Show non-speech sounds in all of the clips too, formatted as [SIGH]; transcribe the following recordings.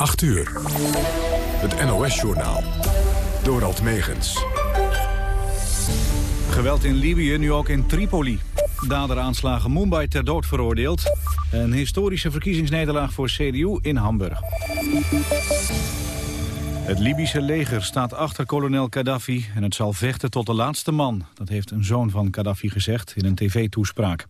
8 uur. Het NOS-journaal. Dorald Megens. Geweld in Libië, nu ook in Tripoli. Daderaanslagen Mumbai ter dood veroordeeld. Een historische verkiezingsnederlaag voor CDU in Hamburg. Het Libische leger staat achter kolonel Gaddafi en het zal vechten tot de laatste man. Dat heeft een zoon van Gaddafi gezegd in een tv-toespraak.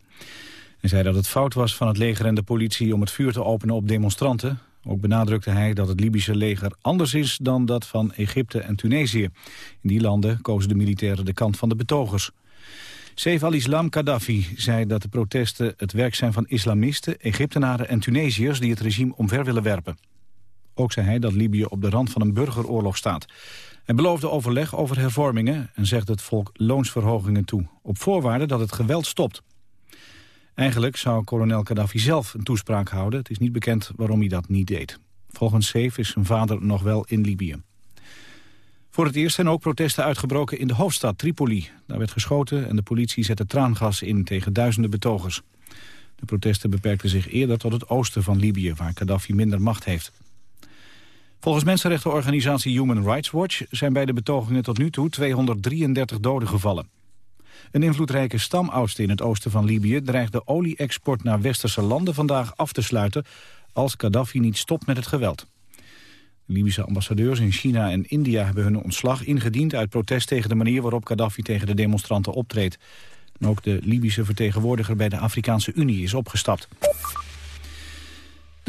Hij zei dat het fout was van het leger en de politie om het vuur te openen op demonstranten. Ook benadrukte hij dat het Libische leger anders is dan dat van Egypte en Tunesië. In die landen kozen de militairen de kant van de betogers. Saif al-Islam Gaddafi zei dat de protesten het werk zijn van islamisten, Egyptenaren en Tunesiërs die het regime omver willen werpen. Ook zei hij dat Libië op de rand van een burgeroorlog staat. Hij beloofde overleg over hervormingen en zegt het volk loonsverhogingen toe, op voorwaarde dat het geweld stopt. Eigenlijk zou kolonel Gaddafi zelf een toespraak houden. Het is niet bekend waarom hij dat niet deed. Volgens Saif is zijn vader nog wel in Libië. Voor het eerst zijn ook protesten uitgebroken in de hoofdstad Tripoli. Daar werd geschoten en de politie zette traangas in tegen duizenden betogers. De protesten beperkten zich eerder tot het oosten van Libië... waar Gaddafi minder macht heeft. Volgens mensenrechtenorganisatie Human Rights Watch... zijn bij de betogingen tot nu toe 233 doden gevallen. Een invloedrijke stamoudste in het oosten van Libië dreigt de olie-export naar westerse landen vandaag af te sluiten als Gaddafi niet stopt met het geweld. Libische ambassadeurs in China en India hebben hun ontslag ingediend uit protest tegen de manier waarop Gaddafi tegen de demonstranten optreedt. En ook de Libische vertegenwoordiger bij de Afrikaanse Unie is opgestapt.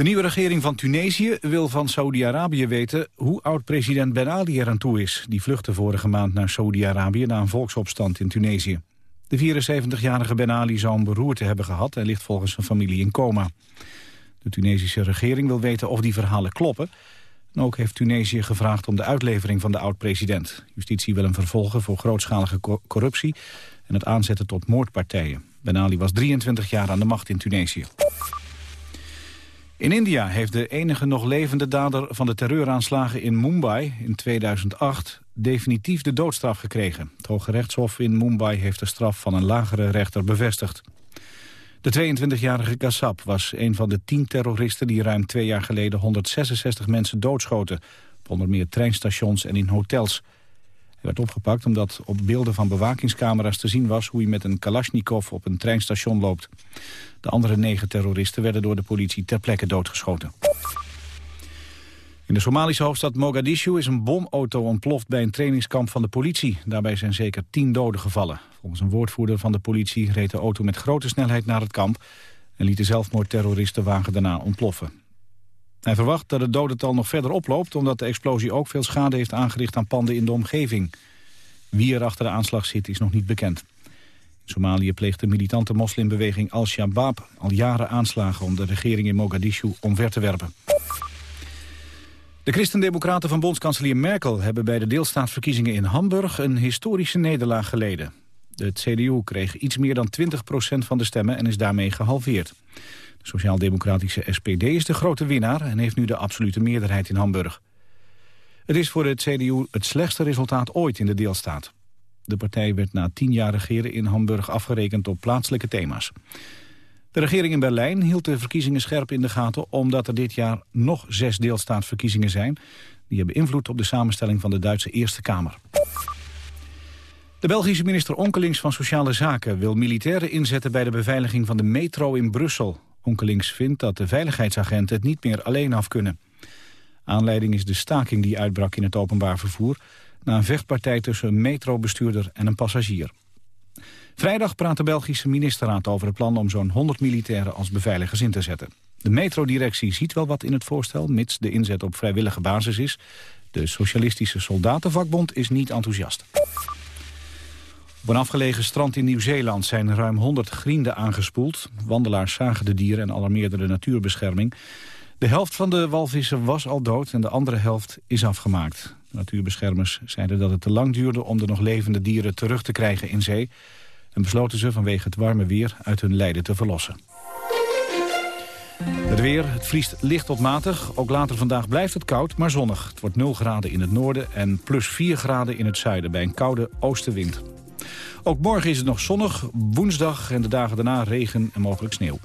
De nieuwe regering van Tunesië wil van Saudi-Arabië weten hoe oud-president Ben Ali eraan toe is. Die vluchtte vorige maand naar Saudi-Arabië na een volksopstand in Tunesië. De 74-jarige Ben Ali zou een beroerte hebben gehad en ligt volgens zijn familie in coma. De Tunesische regering wil weten of die verhalen kloppen. En ook heeft Tunesië gevraagd om de uitlevering van de oud-president. Justitie wil hem vervolgen voor grootschalige corruptie en het aanzetten tot moordpartijen. Ben Ali was 23 jaar aan de macht in Tunesië. In India heeft de enige nog levende dader van de terreuraanslagen in Mumbai in 2008 definitief de doodstraf gekregen. Het Hoge Rechtshof in Mumbai heeft de straf van een lagere rechter bevestigd. De 22-jarige Kassab was een van de tien terroristen die ruim twee jaar geleden 166 mensen doodschoten. Onder meer treinstations en in hotels. Hij werd opgepakt omdat op beelden van bewakingscamera's te zien was hoe hij met een kalasjnikov op een treinstation loopt. De andere negen terroristen werden door de politie ter plekke doodgeschoten. In de Somalische hoofdstad Mogadishu is een bomauto ontploft bij een trainingskamp van de politie. Daarbij zijn zeker tien doden gevallen. Volgens een woordvoerder van de politie reed de auto met grote snelheid naar het kamp... en liet de zelfmoordterroristenwagen daarna ontploffen. Hij verwacht dat het dodental nog verder oploopt... omdat de explosie ook veel schade heeft aangericht aan panden in de omgeving. Wie er achter de aanslag zit is nog niet bekend. In Somalië pleegt de militante moslimbeweging Al-Shabaab al jaren aanslagen... om de regering in Mogadishu omver te werpen. De christendemocraten van bondskanselier Merkel hebben bij de deelstaatsverkiezingen in Hamburg een historische nederlaag geleden. De CDU kreeg iets meer dan 20% van de stemmen en is daarmee gehalveerd. De sociaal-democratische SPD is de grote winnaar en heeft nu de absolute meerderheid in Hamburg. Het is voor het CDU het slechtste resultaat ooit in de deelstaat. De partij werd na tien jaar regeren in Hamburg afgerekend op plaatselijke thema's. De regering in Berlijn hield de verkiezingen scherp in de gaten... omdat er dit jaar nog zes deelstaatsverkiezingen zijn. Die hebben invloed op de samenstelling van de Duitse Eerste Kamer. De Belgische minister Onkelings van Sociale Zaken wil militairen inzetten bij de beveiliging van de metro in Brussel. Onkelings vindt dat de veiligheidsagenten het niet meer alleen af kunnen. Aanleiding is de staking die uitbrak in het openbaar vervoer... na een vechtpartij tussen een metrobestuurder en een passagier. Vrijdag praat de Belgische ministerraad over het plan om zo'n 100 militairen als beveiligers in te zetten. De metrodirectie ziet wel wat in het voorstel, mits de inzet op vrijwillige basis is. De Socialistische Soldatenvakbond is niet enthousiast. Op een afgelegen strand in Nieuw-Zeeland zijn ruim 100 grienden aangespoeld. Wandelaars zagen de dieren en alarmeerden de natuurbescherming. De helft van de walvissen was al dood en de andere helft is afgemaakt. Natuurbeschermers zeiden dat het te lang duurde om de nog levende dieren terug te krijgen in zee en besloten ze vanwege het warme weer uit hun lijden te verlossen. Het weer, het vriest licht tot matig. Ook later vandaag blijft het koud, maar zonnig. Het wordt 0 graden in het noorden en plus 4 graden in het zuiden... bij een koude oostenwind. Ook morgen is het nog zonnig, woensdag en de dagen daarna regen en mogelijk sneeuw.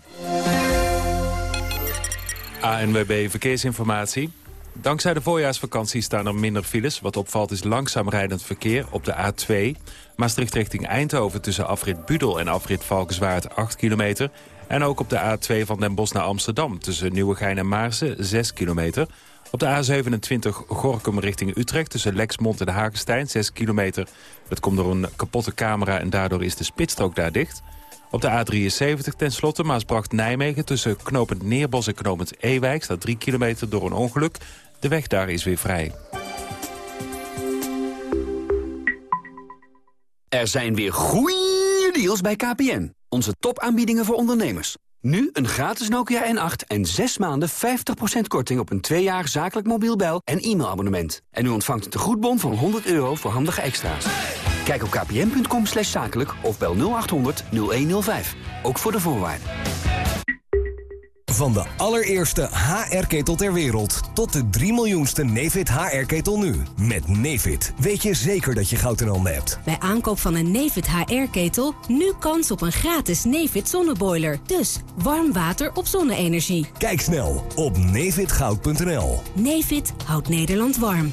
ANWB Verkeersinformatie. Dankzij de voorjaarsvakantie staan er minder files. Wat opvalt is langzaam rijdend verkeer op de A2. Maastricht richting Eindhoven tussen afrit Budel en afrit Valkenswaard 8 kilometer. En ook op de A2 van Den Bosch naar Amsterdam tussen Nieuwegein en Maarsen 6 kilometer. Op de A27 Gorkum richting Utrecht tussen Lexmond en Hagenstein 6 kilometer. Dat komt door een kapotte camera en daardoor is de spitsstrook daar dicht. Op de A73 tenslotte Maasbracht-Nijmegen tussen knopend Neerbos en knopend Ewijk... staat 3 kilometer door een ongeluk. De weg daar is weer vrij. Er zijn weer goeie deals bij KPN. Onze topaanbiedingen voor ondernemers. Nu een gratis Nokia N8 en 6 maanden 50% korting op een 2 jaar zakelijk mobiel bel- en e-mailabonnement. En u ontvangt een tegoedbon van 100 euro voor handige extra's. Kijk op kpn.com slash zakelijk of bel 0800 0105. Ook voor de voorwaarden. Van de allereerste HR-ketel ter wereld tot de 3 miljoenste Nefit HR-ketel nu. Met Nefit weet je zeker dat je goud in handen hebt. Bij aankoop van een Nefit HR-ketel nu kans op een gratis Nefit zonneboiler. Dus warm water op zonne-energie. Kijk snel op nefitgoud.nl. Nefit houdt Nederland warm.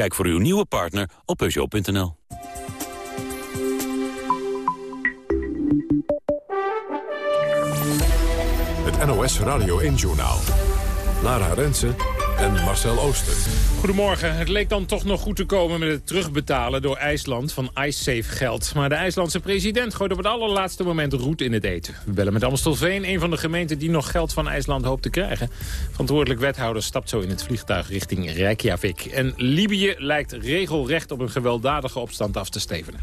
Kijk voor uw nieuwe partner op Peugeot.nl. Het NOS Radio 1-journaal. Lara Rensen en Marcel Ooster. Goedemorgen. Het leek dan toch nog goed te komen met het terugbetalen door IJsland van IceSafe geld. Maar de IJslandse president gooit op het allerlaatste moment roet in het eten. We bellen met Amstelveen, een van de gemeenten die nog geld van IJsland hoopt te krijgen. Verantwoordelijk wethouder stapt zo in het vliegtuig richting Reykjavik. En Libië lijkt regelrecht op een gewelddadige opstand af te stevenen.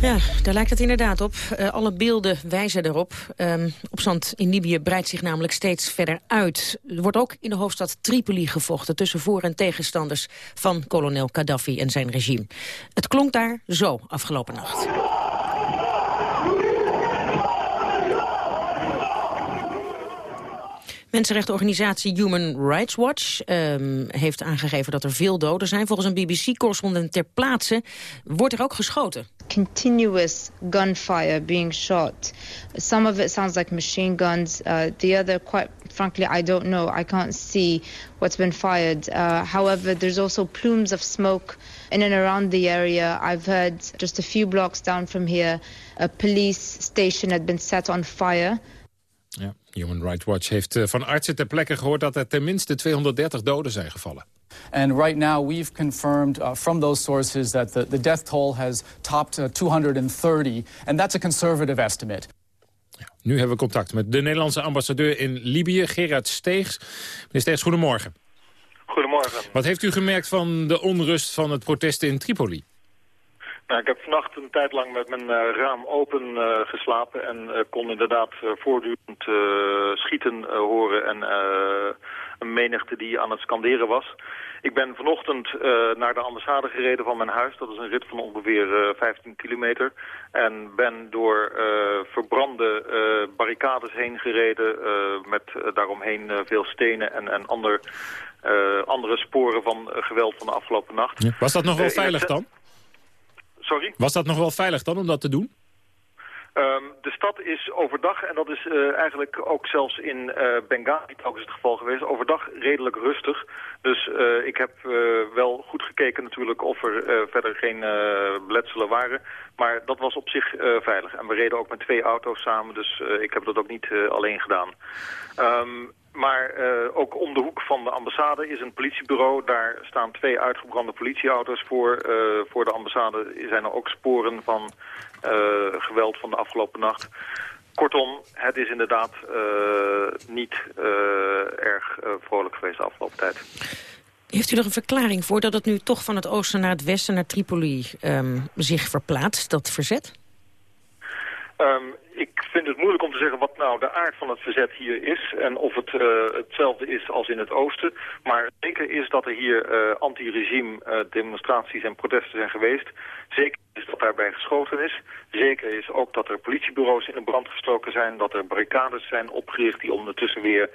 Ja, daar lijkt het inderdaad op. Uh, alle beelden wijzen erop. Um, opstand in Libië breidt zich namelijk steeds verder uit. Er wordt ook in de hoofdstad Tripoli gevochten... tussen voor- en tegenstanders van kolonel Gaddafi en zijn regime. Het klonk daar zo afgelopen nacht. Mensenrechtenorganisatie Human Rights Watch um, heeft aangegeven dat er veel doden zijn. Volgens een BBC-correspondent ter plaatse wordt er ook geschoten. Continuous gunfire being shot. Some of it sounds like machine guns. Uh, the other, quite frankly, I don't know. I can't see what's been fired. Uh, however, there's also plumes of smoke in and around the area. I've heard just a few blocks down from here, a police station had been set on fire. Ja, Human Rights Watch heeft uh, van artsen ter plekke gehoord dat er tenminste 230 doden zijn gevallen. And right now we've confirmed uh, from those sources that the, the death toll has topped uh, 230. And that's a conservative estimate. Ja, nu hebben we contact met de Nederlandse ambassadeur in Libië, Gerard Steegs. Meneer Steegs, goedemorgen. Goedemorgen. Wat heeft u gemerkt van de onrust van het protest in Tripoli? Nou, ik heb vannacht een tijd lang met mijn uh, raam open uh, geslapen en uh, kon inderdaad voortdurend schieten horen en een menigte die aan het skanderen was. Ik ben vanochtend naar de ambassade gereden van mijn huis. Dat is een rit van ongeveer 15 kilometer. En ben door verbrande barricades heen gereden met daaromheen veel stenen en, en ander, andere sporen van geweld van de afgelopen nacht. Was dat nog wel veilig dan? Sorry? Was dat nog wel veilig dan om dat te doen? Um, de stad is overdag, en dat is uh, eigenlijk ook zelfs in uh, Benghazi telkens het geval geweest, overdag redelijk rustig. Dus uh, ik heb wel goed gekeken natuurlijk of er verder geen beletselen waren. Maar dat was op zich veilig. En we reden ook met twee auto's samen, dus ik heb dat ook niet alleen gedaan. Um, maar uh, ook om de hoek van de ambassade is een politiebureau. Daar staan twee uitgebrande politieauto's voor. Uh, voor de ambassade zijn er ook sporen van uh, geweld van de afgelopen nacht. Kortom, het is inderdaad niet erg vrolijk geweest de afgelopen tijd. Heeft u er een verklaring voor dat het nu toch van het oosten naar het westen, naar Tripoli, um, zich verplaatst, dat verzet? Um, ik vind het moeilijk om te zeggen wat nou de aard van het verzet hier is. En of het hetzelfde is als in het oosten. Maar zeker is dat er hier anti-regime demonstraties en protesten zijn geweest. Zeker is dat daarbij geschoten is. Zeker is ook dat er politiebureaus in de brand gestoken zijn. Dat er barricades zijn opgericht die ondertussen weer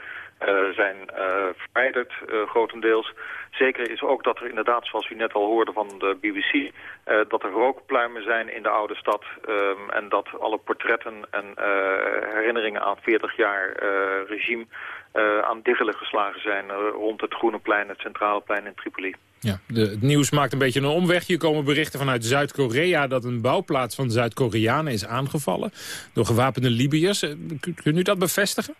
zijn uh, verwijderd, uh, grotendeels. Zeker is ook dat er inderdaad, zoals u net al hoorde van de BBC... dat er rookpluimen zijn in de oude stad... Um, en dat alle portretten en herinneringen aan 40 jaar regime... aan diggelen geslagen zijn rond het Groene Plein, het Centrale Plein in Tripoli. Ja, de, het nieuws maakt een beetje een omweg. Hier komen berichten vanuit Zuid-Korea dat een bouwplaats van Zuid-Koreanen is aangevallen door gewapende Libiërs. Kunt u dat bevestigen?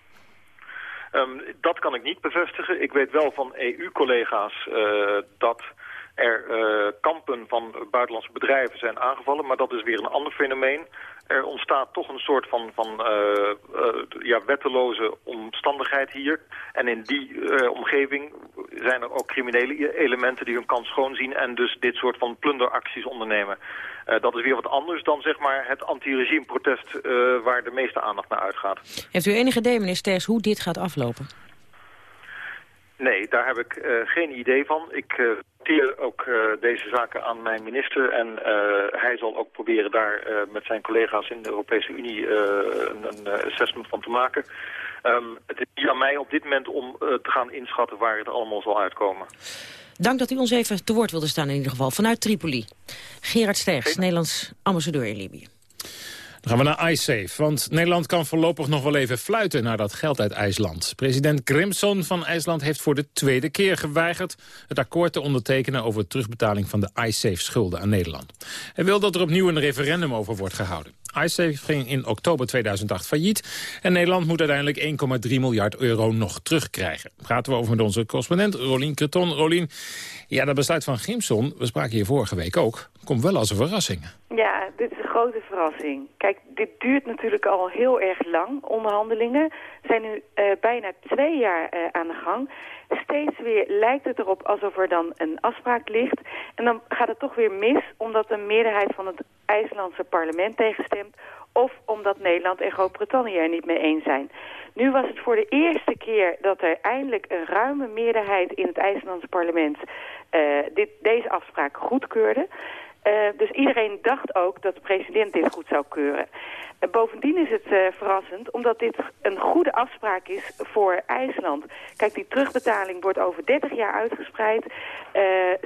Um, dat kan ik niet bevestigen. Ik weet wel van EU-collega's uh, dat er uh, kampen van buitenlandse bedrijven zijn aangevallen. Maar dat is weer een ander fenomeen. Er ontstaat toch een soort van, van uh, ja, wetteloze omstandigheid hier. En in die omgeving zijn er ook criminele elementen die hun kans schoon zien... en dus dit soort van plunderacties ondernemen. Dat is weer wat anders dan zeg maar, het anti-regime-protest waar de meeste aandacht naar uitgaat. Heeft u enige idee, meneer Sters, hoe dit gaat aflopen? Nee, daar heb ik geen idee van. Ik noteer ook deze zaken aan mijn minister en hij zal ook proberen daar met zijn collega's in de Europese Unie een, een assessment van te maken. Um, het is niet aan mij op dit moment om te gaan inschatten waar het allemaal zal uitkomen. Dank dat u ons even te woord wilde staan in ieder geval. Vanuit Tripoli. Gerard Sterks, Nederlands ambassadeur in Libië. Dan gaan we naar iSafe, want Nederland kan voorlopig nog wel even fluiten naar dat geld uit IJsland. President Grimson van IJsland heeft voor de tweede keer geweigerd het akkoord te ondertekenen over de terugbetaling van de iSafe-schulden aan Nederland. Hij wil dat er opnieuw een referendum over wordt gehouden. iSafe ging in oktober 2008 failliet en Nederland moet uiteindelijk 1,3 miljard euro nog terugkrijgen. Praten we over met onze correspondent Rolien Creton. Rolien, ja, dat besluit van Grimson, we spraken hier vorige week ook, komt wel als een verrassing. Ja, dit is grote verrassing. Kijk, dit duurt natuurlijk al heel erg lang, onderhandelingen. zijn nu uh, bijna twee jaar uh, aan de gang. Steeds weer lijkt het erop alsof er dan een afspraak ligt. En dan gaat het toch weer mis, omdat een meerderheid van het IJslandse parlement tegenstemt... of omdat Nederland en Groot-Brittannië er niet mee eens zijn. Nu was het voor de eerste keer dat er eindelijk een ruime meerderheid in het IJslandse parlement uh, dit, deze afspraak goedkeurde. Uh, dus iedereen dacht ook dat de president dit goed zou keuren. Uh, bovendien is het uh, verrassend, omdat dit een goede afspraak is voor IJsland. Kijk, die terugbetaling wordt over 30 jaar uitgespreid.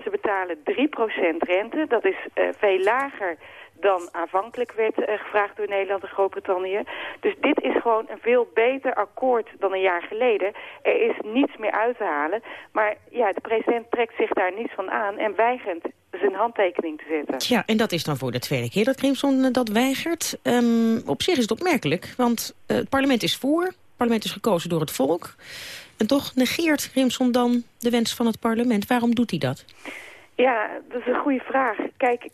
ze betalen 3% rente, dat is veel lager dan aanvankelijk werd gevraagd door Nederland en Groot-Brittannië. Dus dit is gewoon een veel beter akkoord dan een jaar geleden. Er is niets meer uit te halen. Maar ja, de president trekt zich daar niets van aan en weigert zijn handtekening te zetten. Ja, en dat is dan voor de tweede keer dat Crimson uh, dat weigert. Um, op zich is het opmerkelijk, want uh, het parlement is voor. Het parlement is gekozen door het volk. En toch negeert Crimson dan de wens van het parlement. Waarom doet hij dat? Ja, dat is een goede vraag. Kijk, uh,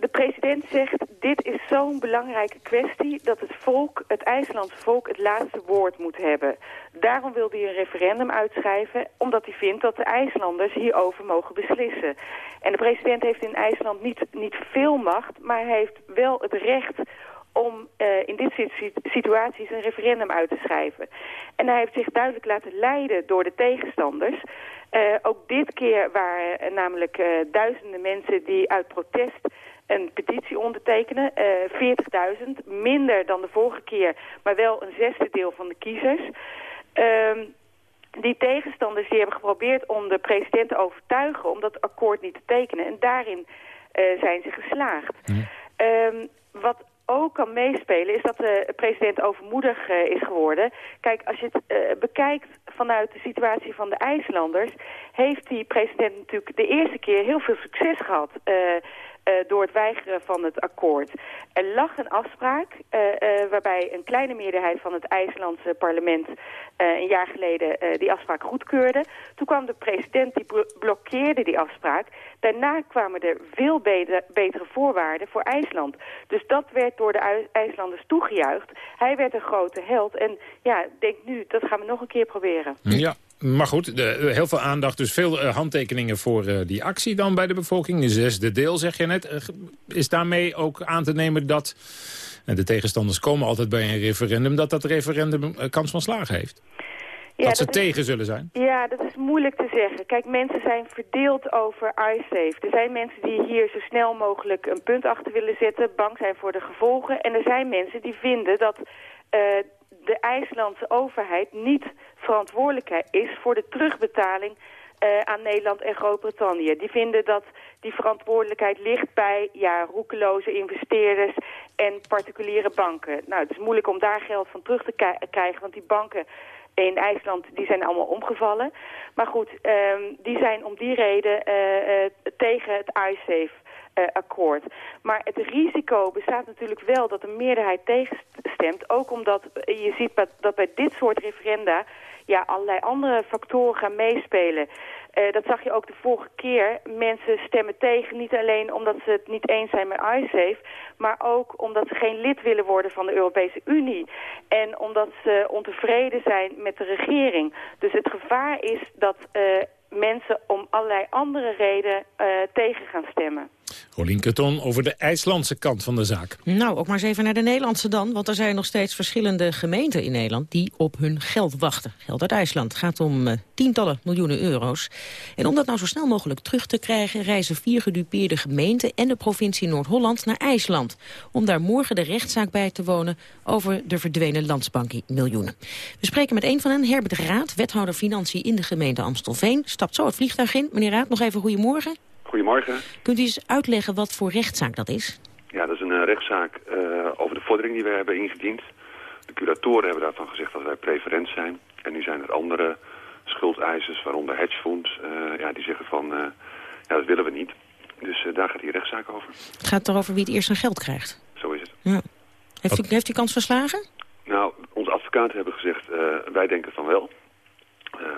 de president zegt, dit is zo'n belangrijke kwestie... dat het volk, het IJslandse volk, het laatste woord moet hebben. Daarom wil hij een referendum uitschrijven... omdat hij vindt dat de IJslanders hierover mogen beslissen. En de president heeft in IJsland niet, niet veel macht... maar hij heeft wel het recht om uh, in dit soort situaties een referendum uit te schrijven. En hij heeft zich duidelijk laten leiden door de tegenstanders... Uh, ook dit keer waren namelijk uh, duizenden mensen die uit protest een petitie ondertekenen. 40.000, minder dan de vorige keer, maar wel een zesde deel van de kiezers. Ehm, die tegenstanders die hebben geprobeerd om de president te overtuigen om dat akkoord niet te tekenen. En daarin zijn ze geslaagd. Um, wat ook kan meespelen is dat de president overmoedig uh, is geworden. Kijk, als je het uh, bekijkt vanuit de situatie van de IJslanders... heeft die president natuurlijk de eerste keer heel veel succes gehad... Uh, door het weigeren van het akkoord. Er lag een afspraak uh, uh, waarbij een kleine meerderheid van het IJslandse parlement een jaar geleden die afspraak goedkeurde. Toen kwam de president, die blokkeerde die afspraak. Daarna kwamen er veel beter, betere voorwaarden voor IJsland. Dus dat werd door de IJslanders toegejuicht. Hij werd een grote held en ja, denk nu, dat gaan we nog een keer proberen. Ja. Maar goed, de, heel veel aandacht, dus veel uh, handtekeningen voor uh, die actie dan bij de bevolking. De zesde deel, zeg je net. Uh, is daarmee ook aan te nemen dat En de tegenstanders komen altijd bij een referendum... dat dat referendum eh, kans van slagen heeft. Ja, dat ze is- tegen zullen zijn. Ja, dat is moeilijk te zeggen. Kijk, mensen zijn verdeeld over iSafe. Er zijn mensen die hier zo snel mogelijk een punt achter willen zetten, bang zijn voor de gevolgen. En er zijn mensen die vinden dat eh, de IJslandse overheid niet verantwoordelijk is voor de terugbetaling eh, aan Nederland en Groot-Brittannië. Die vinden dat die verantwoordelijkheid ligt bij ja, roekeloze investeerders en particuliere banken. Nou, het is moeilijk om daar geld van terug te krijgen, want die banken in IJsland die zijn allemaal omgevallen. Maar goed, ehm, die zijn om die reden eh, eh, tegen het iSafe-akkoord. maar het risico bestaat natuurlijk wel dat een meerderheid tegenstemt. Ook omdat je ziet dat bij dit soort referenda ja, allerlei andere factoren gaan meespelen. Eh, dat zag je ook de vorige keer. Mensen stemmen tegen, niet alleen omdat ze het niet eens zijn met iSafe... maar ook omdat ze geen lid willen worden van de Europese Unie. En omdat ze ontevreden zijn met de regering. Dus het gevaar is dat eh, mensen om allerlei andere redenen eh, tegen gaan stemmen. Rolien Kreton over de IJslandse kant van de zaak. Nou, ook maar eens even naar de Nederlandse dan. Want er zijn nog steeds verschillende gemeenten in Nederland... die op hun geld wachten. Geld uit IJsland. Gaat om eh, tientallen miljoenen euro's. En om dat nou zo snel mogelijk terug te krijgen... reizen vier gedupeerde gemeenten en de provincie Noord-Holland naar IJsland. Om daar morgen de rechtszaak bij te wonen... over de verdwenen landsbankie miljoenen. We spreken met een van hen, Herbert Raad... wethouder Financiën in de gemeente Amstelveen. Stapt zo het vliegtuig in. Meneer Raad, nog even goedemorgen. Goedemorgen. Kunt u eens uitleggen wat voor rechtszaak dat is? Ja, dat is een eh, rechtszaak eh, over de vordering die we hebben ingediend. De curatoren hebben daarvan gezegd dat wij preferent zijn. En nu zijn er andere schuldeisers, waaronder hedgefonds, eh, ja, die zeggen van, eh, ja, dat willen we niet. Dus daar gaat die rechtszaak over. Het gaat erover wie het eerst zijn geld krijgt. Zo is het. Ja. Heeft, u, heeft u kans verslagen? Nou, onze advocaten hebben gezegd, wij denken van wel.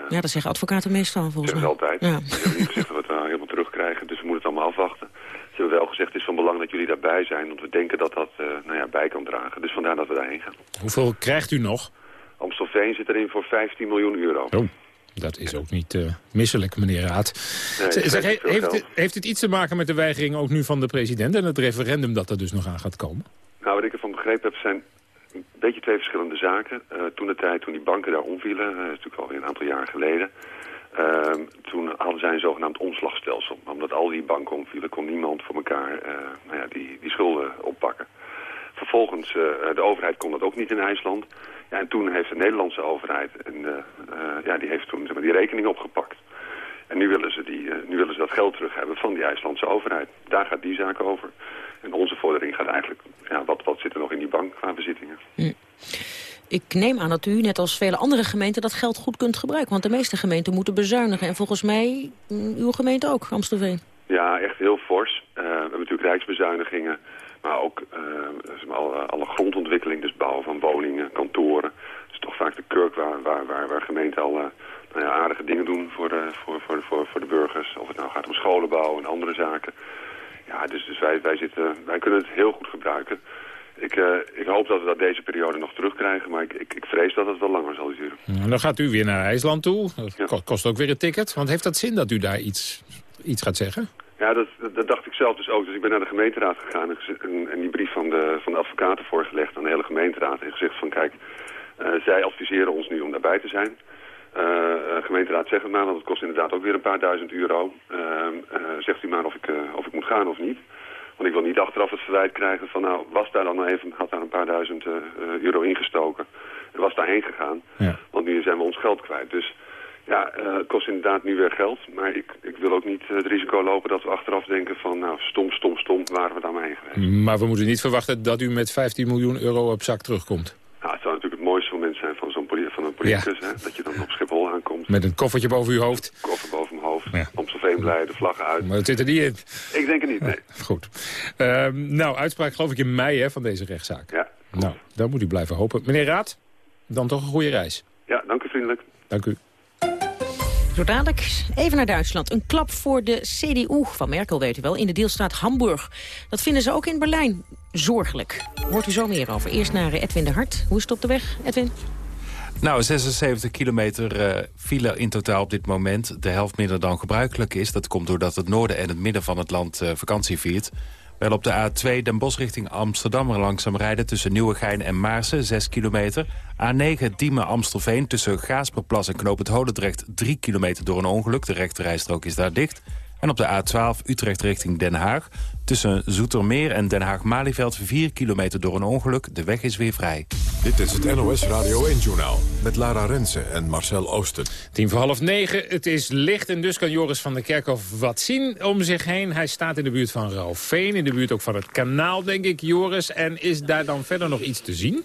Ja, dat zeggen advocaten meestal volgens mij. het altijd. Ja. Ze hebben niet gezegd dat we [LAUGHS] helemaal terugkrijgen, dus we moeten het allemaal afwachten. Ze hebben wel gezegd, het is van belang dat jullie daarbij zijn, want we denken dat dat eh, nou ja, bij kan dragen. Dus vandaar dat we daarheen gaan. Hoeveel krijgt u nog? Amstelveen zit erin voor 15 miljoen euro. Oh, dat is ook niet eh, misselijk, meneer Raad. Nee, Zeg, heeft, het, heeft het iets te maken met de weigering ook nu van de president... en het referendum dat er dus nog aan gaat komen? Nou, wat ik ervan begrepen heb, zijn een beetje twee verschillende zaken. Eh, toen de tijd, toen die banken daar omvielen, dat is natuurlijk alweer een aantal jaar geleden... ehm, toen hadden zij een zogenaamd omslagstelsel. Omdat al die banken omvielen, kon niemand voor elkaar eh, nou ja, die, die schulden oppakken. Vervolgens, eh, de overheid kon dat ook niet in IJsland. Ja, en toen heeft de Nederlandse overheid, eh, ja, die heeft toen zeg maar, die rekening opgepakt. En nu willen, ze die, nu willen ze dat geld terug hebben van die IJslandse overheid. Daar gaat die zaak over. En onze vordering gaat eigenlijk, ja, wat, wat zit er nog in die bank qua bezittingen? Ik neem aan dat u, net als vele andere gemeenten, dat geld goed kunt gebruiken. Want de meeste gemeenten moeten bezuinigen. En volgens mij mm, uw gemeente ook, Amstelveen. Ja, echt heel fors. Eh, we hebben natuurlijk rijksbezuinigingen, maar ook eh, alle, alle grondontwikkeling, dus bouwen van woningen, kantoren. Dat is toch vaak de kurk waar, waar, waar, waar gemeenten al eh, nou ja, aardige dingen doen voor de, voor, voor, voor, voor de burgers. Of het nou gaat om scholenbouw en andere zaken. Ja, dus, dus wij, wij, zitten, wij kunnen het heel goed gebruiken. Ik, eh, ik hoop dat we dat deze periode nog terugkrijgen, maar ik, ik, ik vrees dat het wel langer zal duren. Nou, dan gaat u weer naar IJsland toe. Dat ko- kost ook weer een ticket. Want heeft dat zin dat u daar iets, iets gaat zeggen? Ja, dat, dat, dat dacht ik zelf dus ook. Dus ik ben naar de gemeenteraad gegaan en, en, die brief van de, van de advocaten voorgelegd aan de hele gemeenteraad. En gezegd van kijk, eh, zij adviseren ons nu om daarbij te zijn. Eh, gemeenteraad zegt het maar, want het kost inderdaad ook weer een paar duizend euro. Eh, eh, zegt u maar of ik, of ik moet gaan of niet. Want ik wil niet achteraf het verwijt krijgen van nou, was daar dan even, had daar een paar duizend eh, eh, euro ingestoken. En was daarheen gegaan. Ja. Want nu zijn we ons geld kwijt. Dus ja, eh, het kost inderdaad nu weer geld. Maar ik, ik wil ook niet het risico lopen dat we achteraf denken van... nou, stom, stom, stom, waren we daar maar heen geweest. Maar we moeten niet verwachten dat u met 15 miljoen euro op zak terugkomt. Nou, het zou natuurlijk het mooiste moment zijn van, zo'n poli- van een politicus... Hè, dat je dan op Schiphol aankomt, Met een koffertje boven uw hoofd. koffer boven mijn hoofd... Ja. Amstelveen blij, de vlaggen uit. Maar dat zit er niet in. Ik denk het niet, nee. Goed. Ehm, nou, uitspraak geloof ik in mei hè, van deze rechtszaak. Ja, Nou, daar moet u blijven hopen. Meneer Raad, dan toch een goede reis. ja dank u vriendelijk. Dank u. Zo dadelijk even naar Duitsland. Een klap voor de CDU van Merkel, weet u wel, in de deelstaat Hamburg. Dat vinden ze ook in Berlijn zorgelijk. Hoort u zo meer over. Eerst naar eh, Edwin de Hart. Hoe is het op de weg, Edwin? Nou, 76 kilometer eh, file in totaal op dit moment. De helft minder dan gebruikelijk is. Dat komt doordat het noorden en het midden van het land eh, vakantie viert. Wel op de A2 Den Bosch richting Amsterdam langzaam rijden... tussen Nieuwegein en Maarsen, 6 kilometer. A9 Diemen-Amstelveen tussen Gaasperplas en Knoop het Holendrecht... 3 kilometer door een ongeluk. De rechterrijstrook is daar dicht. En op de A12 Utrecht richting Den Haag. Tussen Zoetermeer en Den Haag-Malieveld 4 kilometer door een ongeluk. De weg is weer vrij. Dit is het NOS Radio 1-journaal met Lara Rensen en Marcel Oosten. Tien voor half negen, het is licht en dus kan Joris van der Kerkhof wat zien om zich heen. Hij staat in de buurt van Rauwveen, in de buurt ook van het kanaal, denk ik, Joris. En is daar dan verder nog iets te zien?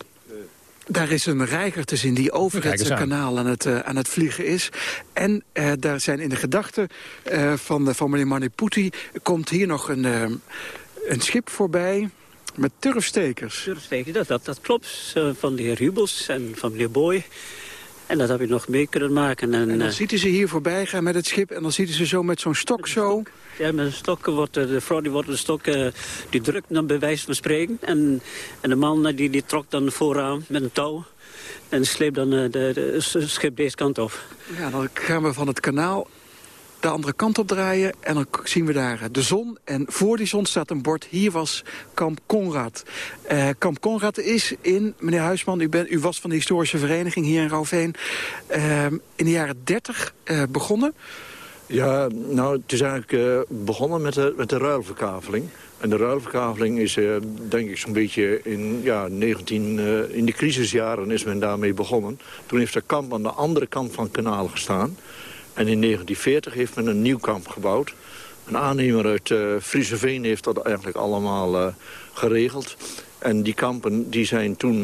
Daar is een reiger te zien die over het kanaal aan het, uh, aan het vliegen is. En uh, daar zijn in de gedachten uh, van, van meneer Maniputi... komt hier nog een, een schip voorbij met turfstekers. Turfstekers, dat, dat, dat klopt. van de heer Hubels en van meneer Boy. En dat heb ik nog mee kunnen maken. En, en dan ziet u ze hier voorbij gaan met het schip... en dan ziet u ze zo met zo'n stok zo... Ja, met een stok wordt de vrouw die wordt de stok, uh, die drukt dan bij wijze van spreken. En, en de man eh, die, die trok dan vooraan met een touw. En sleept dan uh, de, de, schip deze kant op. Ja, dan gaan we van het kanaal de andere kant op draaien en dan zien we daar de zon. En voor die zon staat een bord, hier was kamp Conrad. Uh, kamp Conrad is in, meneer Huisman, u, bent, u was van de historische vereniging hier in Rauveen... Uh, in de jaren 30 uh, begonnen. Ja, nou, het is eigenlijk begonnen met de, met de ruilverkaveling. En de ruilverkaveling is, denk ik, zo'n beetje in, ja, 19, uh, in de crisisjaren is men daarmee begonnen. Toen heeft de kamp aan de andere kant van het kanaal gestaan. En in 1940 heeft men een nieuw kamp gebouwd. Een aannemer uit uh, Frieseveen heeft dat eigenlijk allemaal geregeld. En die kampen die zijn toen,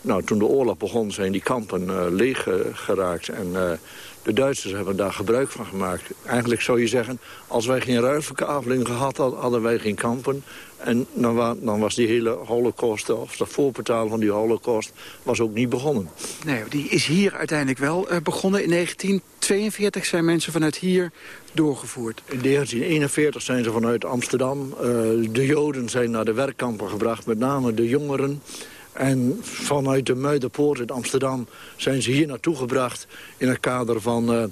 nou, toen de oorlog begon, zijn die kampen leeg geraakt. En de Duitsers hebben daar gebruik van gemaakt. Eigenlijk zou je zeggen, als wij geen ruilverkaveling gehad hadden, hadden wij geen kampen. En dan, dan, was die hele holocaust, of dat voorbetalen van die holocaust, was ook niet begonnen. Nee, die is hier uiteindelijk wel uh, begonnen. In 1942 zijn mensen vanuit hier doorgevoerd. In 1941 zijn ze vanuit Amsterdam. Uh, de Joden zijn naar de werkkampen gebracht, met name de jongeren. En vanuit de Muiderpoort in Amsterdam zijn ze hier naartoe gebracht... in het kader van, uh,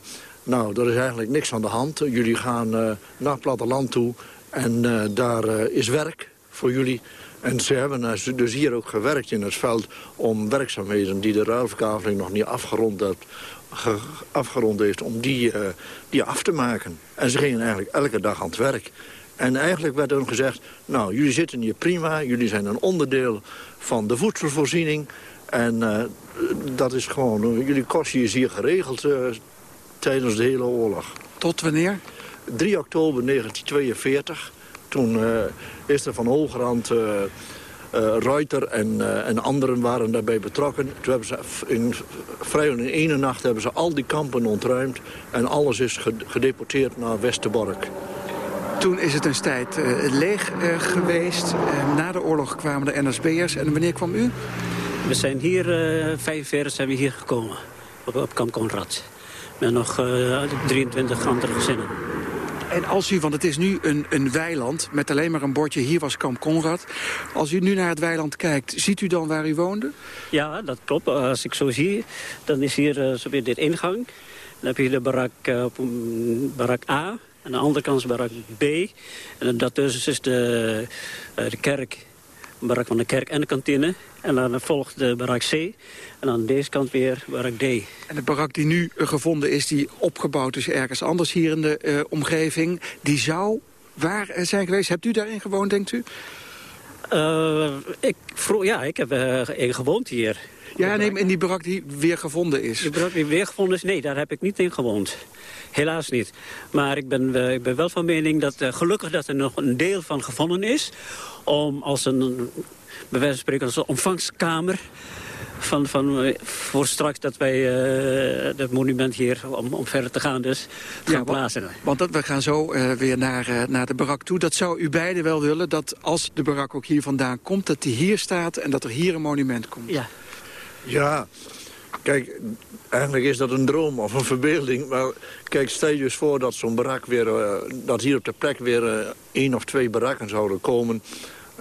nou, er is eigenlijk niks aan de hand. Jullie gaan uh, naar het platteland toe en uh, daar is werk voor jullie. En ze hebben dus hier ook gewerkt in het veld om werkzaamheden... die de ruilverkaveling nog niet afgerond afgerond heeft om die, die af te maken. En ze gingen eigenlijk elke dag aan het werk. En eigenlijk werd er gezegd, nou, jullie zitten hier prima. Jullie zijn een onderdeel van de voedselvoorziening. En uh, dat is gewoon, jullie kostje is hier geregeld uh, tijdens de hele oorlog. Tot wanneer? 3 oktober 1942. Toen uh, is er van Hogerand... Reuter en, en anderen waren daarbij betrokken. Toen hebben ze in, vrijwel in ene nacht hebben ze al die kampen ontruimd... en alles is gedeporteerd naar Westerbork. Toen is het een tijd uh, leeg uh, geweest. Uh, na de oorlog kwamen de NSB'ers. En wanneer kwam u? We zijn hier, 45 zijn we hier gekomen. Op, op Kamp Conrad. Met nog 23 andere gezinnen. En als u, want het is nu een, een weiland met alleen maar een bordje... hier was Kamp Conrad. Als u nu naar het weiland kijkt, ziet u dan waar u woonde? Ja, dat klopt. Als ik zo zie, dan is hier zo weer dit ingang. Dan heb je de barak, barak A, aan de andere kant is barak B. En daartussen is de, uh, de kerk, barak van de kerk en de kantine. En dan volgt de barak C. En aan deze kant weer barak D. En de barak die nu gevonden is, die opgebouwd is ergens anders hier in de uh, omgeving... die zou waar zijn geweest? Hebt u daarin gewoond, denkt u? Uh, ik, ja, ik heb uh, gewoond hier. Ja, nee, in die barak die weer gevonden is. Die barak die weer gevonden is, nee, daar heb ik niet in gewoond. Helaas niet. Maar ik ben, uh, ik ben wel van mening dat uh, gelukkig dat er nog een deel van gevonden is. Om als een, bij wijze van spreken, als een ontvangstkamer... Van, van, voor straks dat wij het monument hier, om, om verder te gaan dus, gaan ja, plaatsen. Want dat, we gaan zo weer naar, naar de barak toe. Dat zou u beiden wel willen, dat als de barak ook hier vandaan komt... dat die hier staat en dat er hier een monument komt. Ja, ja, kijk, eigenlijk is dat een droom of een verbeelding. Maar kijk, stel je eens voor dat zo'n barak weer... Uh, dat hier op de plek weer uh, één of twee barakken zouden komen.